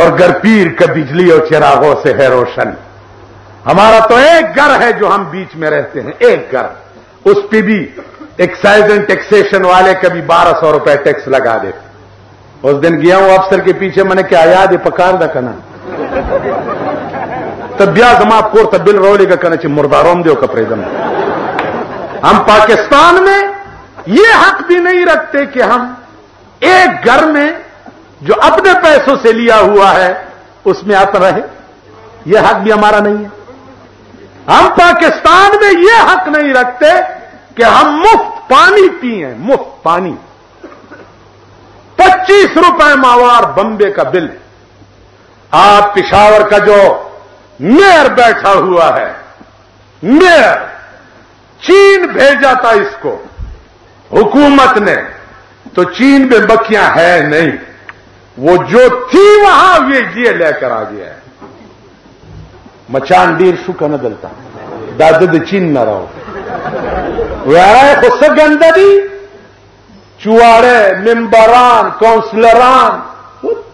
اور گر پیر کا بجلی اور چراغوں سے ہے روشن۔ ہمارا تو ایک گھر ہے جو ہم بیچ میں رہتے ہیں، ایک گھر۔ اس پہ بھی ایکسائز اینڈ ٹیکسیشن والے کبھی بارہ سو روپے ٹیکس لگا دیتے اس دن گیا ہوں افسر کے پیچھے، میں نے کیا یاد ہے پکار دا کنا؟ تب بیا زما پور تب بل رولی کا کنا چھ مرداروم دیو کپڑے دم۔ ہم پاکستان میں یہ حق بھی نہیں رکھتے کہ ہم ایک گھر میں جو اپنے پیسوں سے لیا ہوا ہے، اس میں آتا رہے یہ حق بھی ہمارا نہیں ہے۔ ہم پاکستان میں یہ حق نہیں رکھتے کہ ہم مفت پانی پیئیں مفت پانی۔ پچیس روپے ماوار بمبے کا بل۔ آپ پشاور کا جو میئر بیٹھا ہوا ہے، میئر۔ چین بھیجا تھا اس کو۔ حکومت نے۔ تو چین میں بکیاں ہے نہیں۔ وہ جو تھی وہاں یہ یہ لے کر آ گیا ہے۔ مچان ڈیر شو کا نہ دلتا۔ داد چین نہ رہو۔ خود گندی چوڑے ممبران، کونسلران۔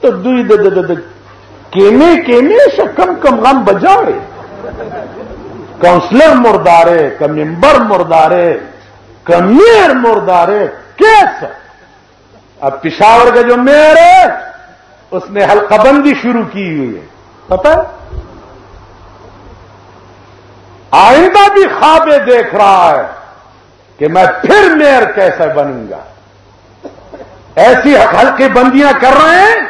تو کیمے کیمے سے کم کم غم بجاڑے کاؤنسلر مردارے کا ممبر مردارے کا میئر مردارے کیسا اب پشاور کا جو میئر ہے، اس نے حلقہ بندی شروع کی ہوئی ہے۔ پتہ آئندہ بھی خوابیں دیکھ رہا ہے کہ میں پھر میئر کیسے بنوں گا۔ ایسی ہلکی بندیاں کر رہے ہیں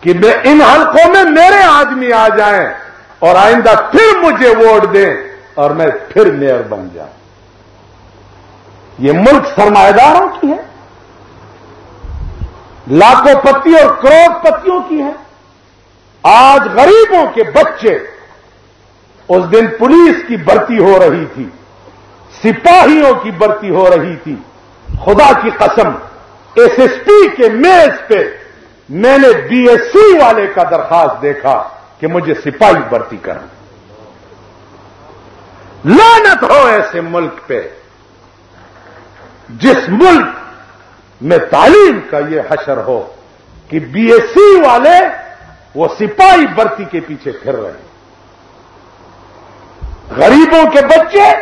کہ ان حلقوں میں میرے آدمی آ جائیں۔ اور آئندہ پھر مجھے ووٹ دیں اور میں پھر میئر بن جاؤں۔ یہ ملک سرمایہ داروں کی ہے؟ لاکھوں پتی اور کروڑ پتیوں کی ہے۔ آج غریبوں کے بچے اس دن پولیس کی بھرتی ہو رہی تھی، سپاہیوں کی بھرتی ہو رہی تھی۔ خدا کی قسم ایس ایس پی کے میز پہ میں نے بی ایس سی والے کا درخواست دیکھا۔ کہ مجھے سپاہی بھرتی کریں لانت ہو ایسے ملک پہ جس ملک میں تعلیم کا یہ حشر ہو کہ بی ایس سی والے وہ سپاہی بھرتی کے پیچھے پھر رہے ہیں۔ غریبوں کے بچے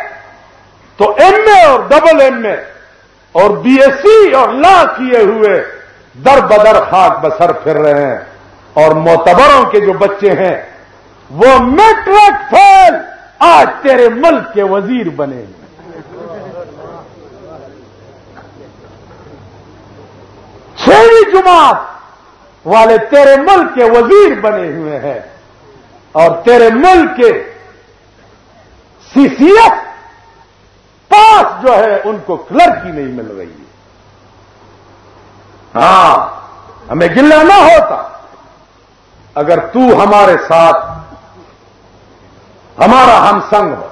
تو ایم اے اور ڈبل ایم اے اور بی ایس سی اور لا کیے ہوئے در بدر خاک بسر پھر رہے ہیں۔ اور معتبروں کے جو بچے ہیں، وہ میٹرک فیل، آج تیرے ملک کے وزیر بنے۔ ہیں چھوڑی جماعت، والے تیرے ملک کے وزیر بنے ہوئے ہیں۔ اور تیرے ملک کے سی سی ایف پاس جو ہے، ان کو کلرکی نہیں مل رہی۔ ہے ہاں ہمیں گلا نہ ہوتا۔ اگر تو ہمارے ساتھ ہمارا ہم سنگ ہو،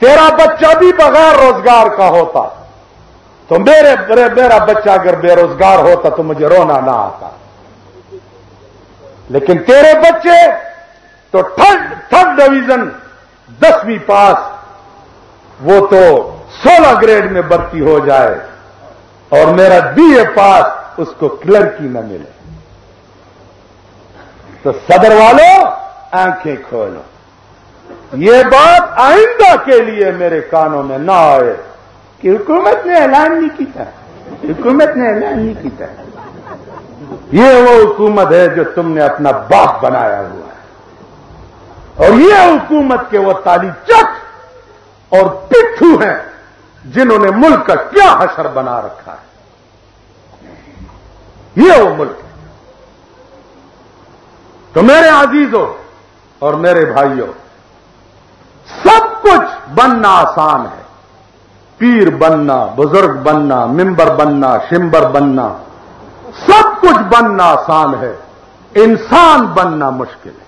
تیرا بچہ بھی بغیر روزگار کا ہوتا، تو میرے میرا بچہ اگر بے روزگار ہوتا تو مجھے رونا نہ آتا۔ لیکن تیرے بچے تو تھرڈ تھرڈ ڈویژن، دسویں پاس، وہ تو سولہ گریڈ میں بھرتی ہو جائے اور میرا بی اے پاس اس کو کلرکی نہ ملے۔ تو صدر والوں آنکھیں کھولو۔ یہ بات آئندہ کے لیے میرے کانوں میں نہ آئے کہ حکومت نے اعلان نہیں کیتا حکومت نے اعلان نہیں کیتا یہ وہ حکومت ہے جو تم نے اپنا باپ بنایا ہوا ہے۔ اور یہ حکومت کے وہ تالی چک اور پٹھو ہیں جنہوں نے ملک کا کیا حشر بنا رکھا ہے۔ یہ وہ ملک۔ تو میرے عزیزوں اور میرے بھائیوں، سب کچھ بننا آسان ہے۔ پیر بننا، بزرگ بننا، ممبر بننا، شمبر بننا، سب کچھ بننا آسان ہے۔ انسان بننا مشکل ہے۔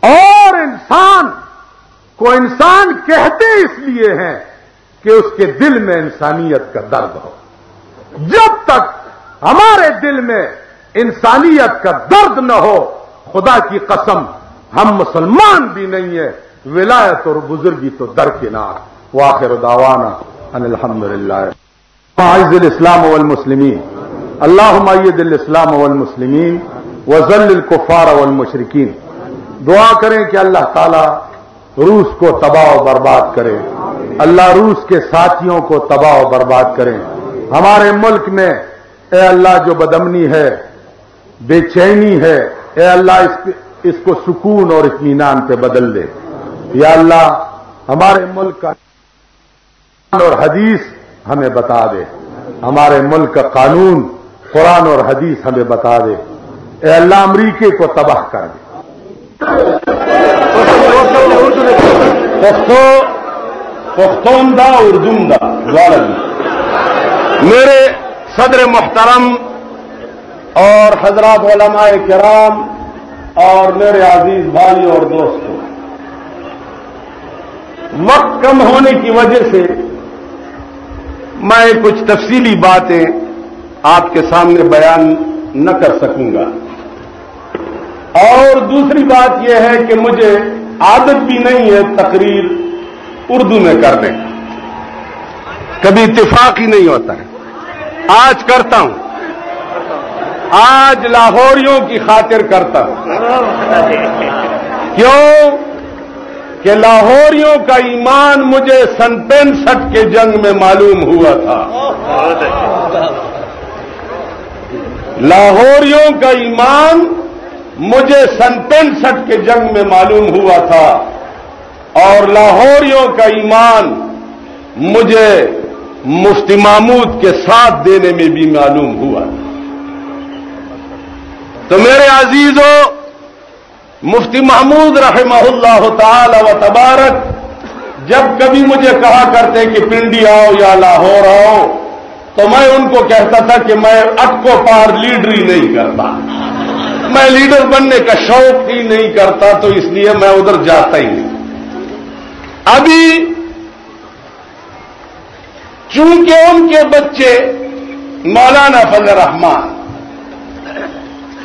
اور انسان کو انسان کہتے اس لیے ہیں کہ اس کے دل میں انسانیت کا درد ہو۔ جب تک ہمارے دل میں انسانیت کا درد نہ ہو، خدا کی قسم، ہم مسلمان بھی نہیں ہیں، ولایت اور بزرگی تو در کنار۔ واخر داوانا ان الحمد للہ عز الاسلام والمسلمین۔ اللہ معید الاسلام والمسلمین۔ وزل الکفار والمشرکین۔ دعا کریں کہ اللہ تعالی روس کو تباہ و برباد کرے۔ اللہ روس کے ساتھیوں کو تباہ و برباد کرے۔ ہمارے ملک میں اے اللہ جو بدمنی ہے بے چینی ہے۔ اے اللہ، اس اس کو سکون اور اطمینان پہ بدل دے یا اللہ، ہمارے ملک کا اور حدیث ہمیں بتا دے۔ ہمارے ملک کا قانون، قرآن اور حدیث ہمیں بتا دے۔ اے اللہ، امریکے کو تباہ کر دے۔ اردوم دا جی۔ میرے صدر محترم اور حضرات علماء کرام اور میرے عزیز بھائی اور دوستوں وقت کم ہونے کی وجہ سے میں کچھ تفصیلی باتیں آپ کے سامنے بیان نہ کر سکوں گا۔ اور دوسری بات یہ ہے کہ مجھے عادت بھی نہیں ہے تقریر اردو میں کرنے۔ کبھی اتفاق ہی نہیں ہوتا ہے۔ آج کرتا ہوں۔ آج لاہوریوں کی خاطر کرتا ہوں۔ کیوں؟ کہ لاہوریوں کا ایمان مجھے سن پینسٹھ کے جنگ میں معلوم ہوا تھا۔ لاہوریوں کا ایمان مجھے سن پینسٹھ کے جنگ میں معلوم ہوا تھا۔ اور لاہوریوں کا ایمان مجھے مفتی محمود کے ساتھ دینے میں بھی معلوم ہوا تھا۔ تو میرے عزیزوں مفتی محمود رحمہ اللہ تعالی و تبارک، جب کبھی مجھے کہا کرتے کہ پنڈی آؤ یا لاہور آؤ، تو میں ان کو کہتا تھا کہ میں اٹکو پار لیڈری نہیں کرتا۔ میں لیڈر بننے کا شوق ہی نہیں کرتا، تو اس لیے میں ادھر جاتا ہی نہیں۔ ابھی چونکہ ان کے بچے مولانا فضل رحمان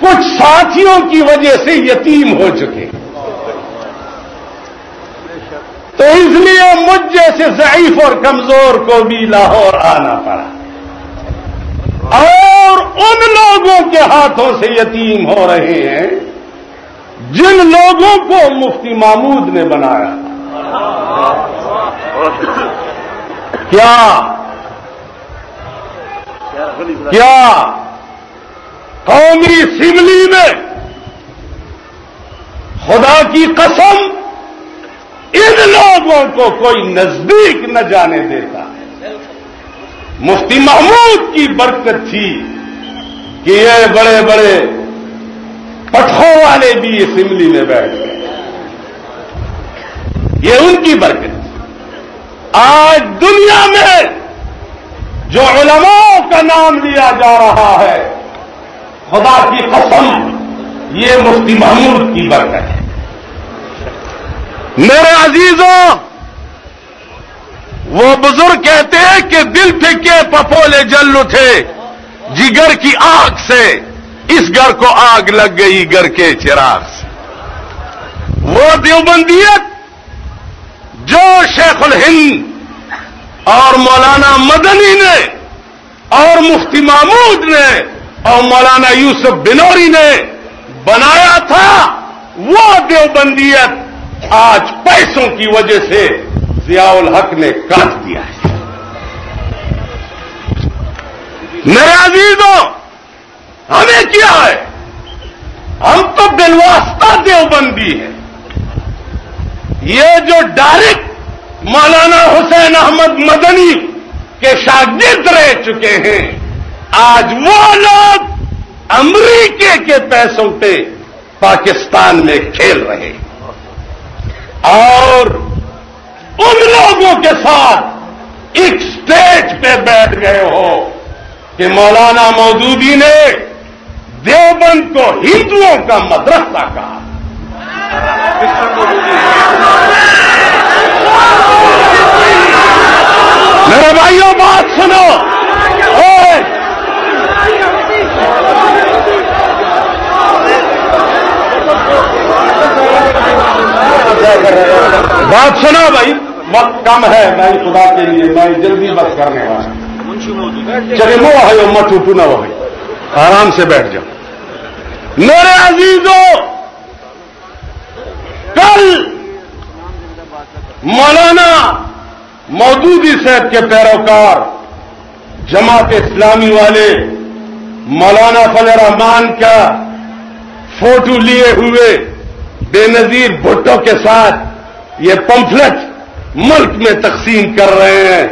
کچھ ساتھیوں کی وجہ سے یتیم ہو چکے۔ تو اس لیے مجھ جیسے ضعیف اور کمزور کو بھی لاہور آنا پڑا۔ اور ان لوگوں کے ہاتھوں سے یتیم ہو رہے ہیں جن لوگوں کو مفتی محمود نے بنایا۔ کیا؟ کیا؟ قومی اسمبلی میں خدا کی قسم ان لوگوں کو کوئی نزدیک نہ جانے دیتا۔ مفتی محمود کی برکت تھی کہ یہ بڑے بڑے پٹھوں والے بھی اسمبلی میں بیٹھ گئے۔ یہ ان کی برکت تھی۔ آج دنیا میں جو علماء کا نام لیا جا رہا ہے خدا کی قسم، یہ مفتی محمود کی برکت ہے۔ میرے عزیزوں، وہ بزرگ کہتے ہیں کہ دل پھکے پپولے جل اٹھے، جگر کی آگ سے، اس گھر کو آگ لگ گئی گھر کے چراغ سے۔ وہ دیوبندیت جو شیخ الہند اور مولانا مدنی نے اور مفتی محمود نے اور مولانا یوسف بنوری نے بنایا تھا وہ دیوبندیت آج پیسوں کی وجہ سے ضیاء الحق نے کاٹ دیا ہے۔ میرے عزیزوں، ہمیں کیا ہے؟ ہم تو بلواستا دیوبندی ہیں۔ یہ جو ڈائریکٹ مولانا حسین احمد مدنی کے شاگرد رہ چکے ہیں آج وہ لوگ امریکے کے پیسوں پہ پاکستان میں کھیل رہے اور ان لوگوں کے ساتھ ایک سٹیج پہ بیٹھ گئے ہو کہ مولانا مودودی نے دیوبند کو ہندوؤں کا مدرسہ کہا۔ میرے بھائیوں بات سنو۔ بات سنا بھائی۔ وقت کم ہے، میں خدا کے لیے، میں جلدی بس کرنے والا چلے مو ہے مت اٹھو نہ بھائی۔ آرام سے بیٹھ جاؤ۔ میرے عزیزوں کل مولانا مودودی صاحب کے پیروکار، جماعت اسلامی والے مولانا فل رحمان کا فوٹو لیے ہوئے بے نظیر بھٹو کے ساتھ یہ پمفلٹ ملک میں تقسیم کر رہے ہیں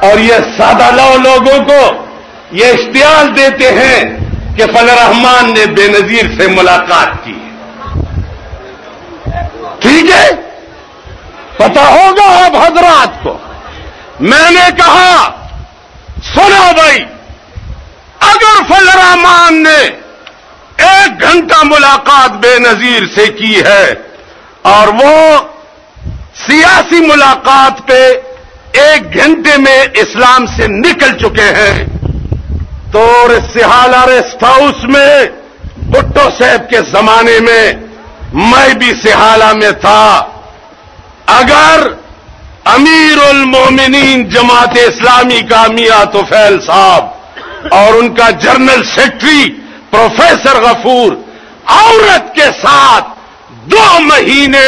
اور یہ سادہ لو لوگوں کو یہ اشتعال دیتے ہیں کہ فل رحمان نے بے نظیر سے ملاقات کی ٹھیک ہے؟ پتا ہوگا اب حضرات کو۔ میں نے کہا، سنو بھائی، اگر فل رحمان نے ایک گھنٹہ ملاقات بے نظیر سے کی ہے اور وہ سیاسی ملاقات پہ ایک گھنٹے میں اسلام سے نکل چکے ہیں۔ تو سہالہ ریسٹ ہاؤس میں بٹو صاحب کے زمانے میں میں بھی سہالہ میں تھا۔ اگر امیر المومنین جماعت اسلامی کا میاں توفیل صاحب اور ان کا جنرل سیکٹری پروفیسر غفور، عورت کے ساتھ دو مہینے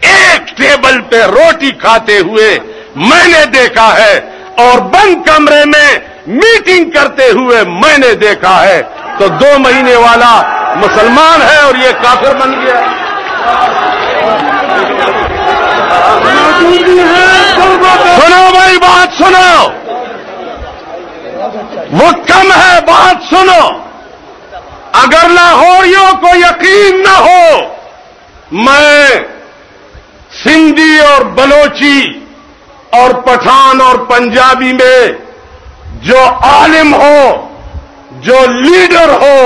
ایک ٹیبل پہ روٹی کھاتے ہوئے میں نے دیکھا ہے اور بند کمرے میں میٹنگ کرتے ہوئے میں نے دیکھا ہے۔ تو دو مہینے والا مسلمان ہے اور یہ کافر بن گیا۔ سنو بھائی، بات سنو۔ وہ کم ہے، بات سنو۔ اگر لاہوریوں کو یقین نہ ہو، میں سندھی اور بلوچی اور پٹھان اور پنجابی میں جو عالم ہو، جو لیڈر ہو،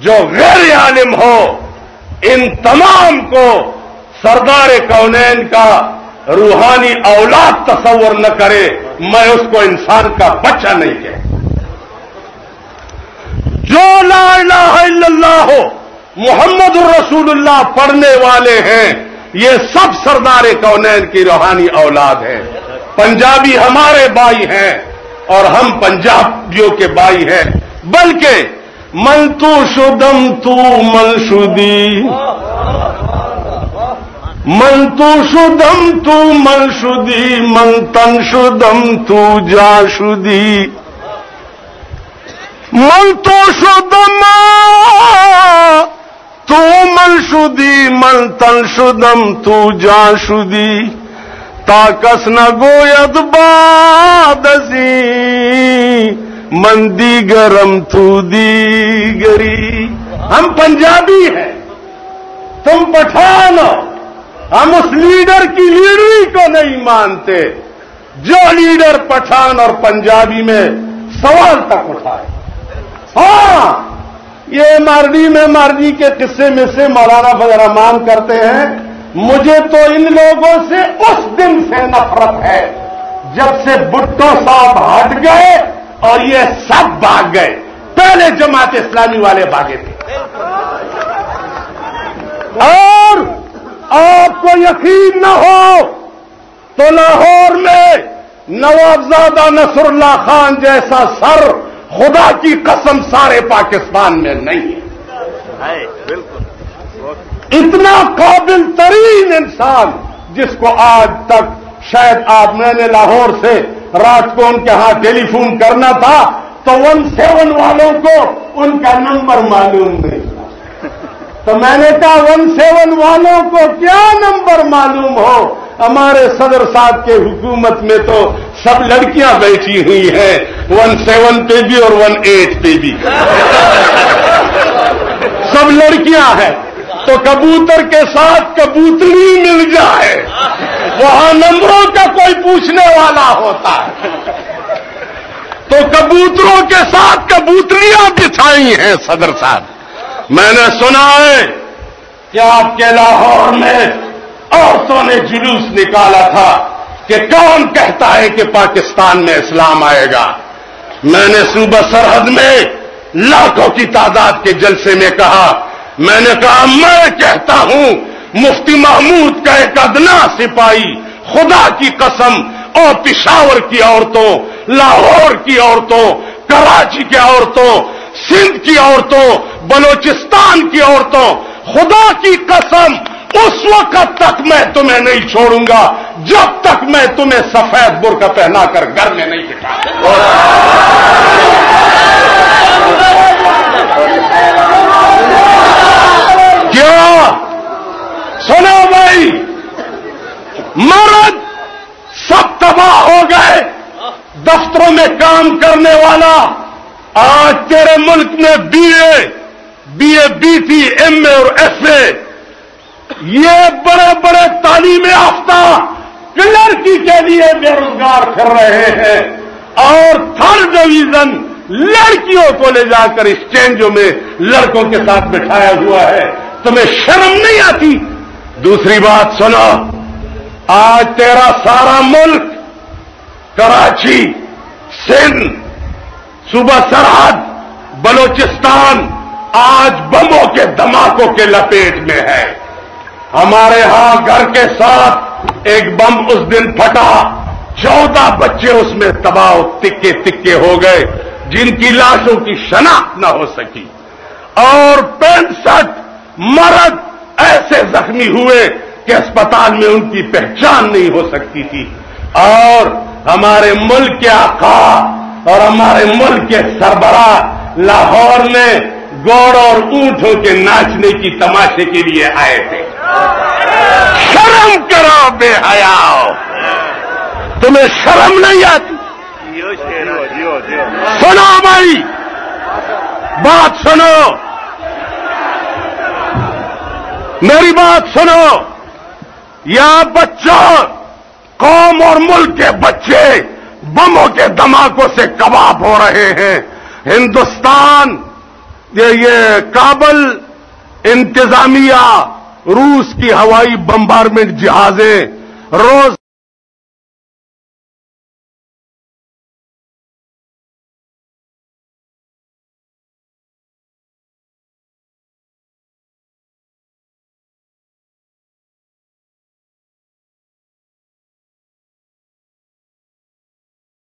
جو غیر عالم ہو، ان تمام کو سردار کونین کا روحانی اولاد تصور نہ کرے، میں اس کو انسان کا بچہ نہیں کہ جو لا الہ الا اللہ ہو محمد الرسول اللہ پڑھنے والے ہیں، یہ سب سردار کونین کی روحانی اولاد ہیں۔ پنجابی ہمارے بھائی ہیں اور ہم پنجابیوں کے بھائی ہیں۔ بلکہ من تو شدم تو منشودی من تو شدم تو منشودی من تن شدم تو جا شدی۔ من تو شدم تو منشودی من تن شدم، تو جا شدی. تاکس نہ گوید بادسی مندی گرم تو دی گری ہم پنجابی ہیں، تم پٹھان ہو. ہم اس لیڈر کی لیڈری کو نہیں مانتے، جو لیڈر پٹھان اور پنجابی میں سوال تک اٹھائے. ہاں یہ مارڈی میں مارڈی کے قصے میں سے مولانا فضل رحمان کرتے ہیں، مجھے تو ان لوگوں سے اس دن سے نفرت ہے، جب سے بٹو صاحب ہٹ گئے اور یہ سب بھاگ گئے۔ پہلے جماعت اسلامی والے بھاگے تھے۔ اور آپ کو یقین نہ ہو تو لاہور میں نوابزادہ نصر اللہ خان جیسا سر خدا کی قسم سارے پاکستان میں نہیں ہے۔ بالکل۔ اتنا قابل ترین انسان جس کو آج تک شاید آپ میں نے لاہور سے رات کو ان کے ہاں ٹیلی فون کرنا تھا تو ون سیون والوں کو ان کا نمبر معلوم نہیں۔ تو میں نے کہا ون سیون والوں کو کیا نمبر معلوم ہو؟ ہمارے صدر صاحب کے حکومت میں تو سب لڑکیاں بیٹھی ہوئی ہیں۔ ون سیون پہ بھی اور ون ایٹ پہ بھی۔ سب لڑکیاں ہیں۔ تو کبوتر کے ساتھ کبوتری مل جائے۔ وہاں نمبروں کا کوئی پوچھنے والا ہوتا ہے۔ تو کبوتروں کے ساتھ کبوتریاں بچھائی ہیں صدر صاحب۔ میں نے سنا ہے کہ آپ کے لاہور میں عورتوں نے جلوس نکالا تھا کہ کون کہتا ہے کہ پاکستان میں اسلام آئے گا۔ میں نے صوبہ سرحد میں لاکھوں کی تعداد کے جلسے میں کہا۔ میں نے کہا، میں کہتا ہوں، مفتی محمود کا ایک ادنا سپاہی خدا کی قسم اور پشاور کی عورتوں، لاہور کی عورتوں، کراچی کی عورتوں، سندھ کی عورتوں، بلوچستان کی عورتوں، خدا کی قسم اس وقت تک میں تمہیں نہیں چھوڑوں گا جب تک میں تمہیں سفید برقع پہنا کر گھر میں نہیں بٹھا کیا؟ سنو بھائی، مرد سب تباہ ہو گئے۔ دفتروں میں کام کرنے والا، آج تیرے ملک میں B A B A, B تھی ایم اے اور ایف اے یہ بڑے بڑے تعلیم یافتہ لڑکی کے لیے بے روزگار کر رہے ہیں اور تھرڈ ڈویژن لڑکیوں کو لے جا کر اسٹینجوں میں لڑکوں کے ساتھ بٹھایا ہوا ہے۔ تمہیں شرم نہیں آتی؟ دوسری بات سنو۔ آج تیرا سارا ملک کراچی، سندھ، صوبہ سرحد، بلوچستان آج بموں کے دھماکوں کے لپیٹ میں ہے۔ ہمارے ہاں گھر کے ساتھ ایک بم اس دن پھٹا۔ چودہ بچے اس میں تباہ تکے تکے ہو گئے، جن کی لاشوں کی شناخت نہ ہو سکی۔ اور پینسٹھ مرد ایسے زخمی ہوئے کہ اسپتال میں ان کی پہچان نہیں ہو سکتی تھی۔ اور ہمارے ملک کے آقا اور ہمارے ملک کے سربراہ لاہور میں گوڑ اور اونٹوں کے ناچنے کی تماشے کے لیے آئے تھے۔ شرم کرو بے حیا تمہیں شرم نہیں آتی۔ سنو بھائی۔ بات سنو۔ میری بات سنو۔ یا بچوں قوم اور ملک کے بچے بموں کے دھماکوں سے کباب ہو رہے ہیں۔ ہندوستان یہ کابل انتظامیہ روس کی ہوائی بمبارمنٹ جہازیں روز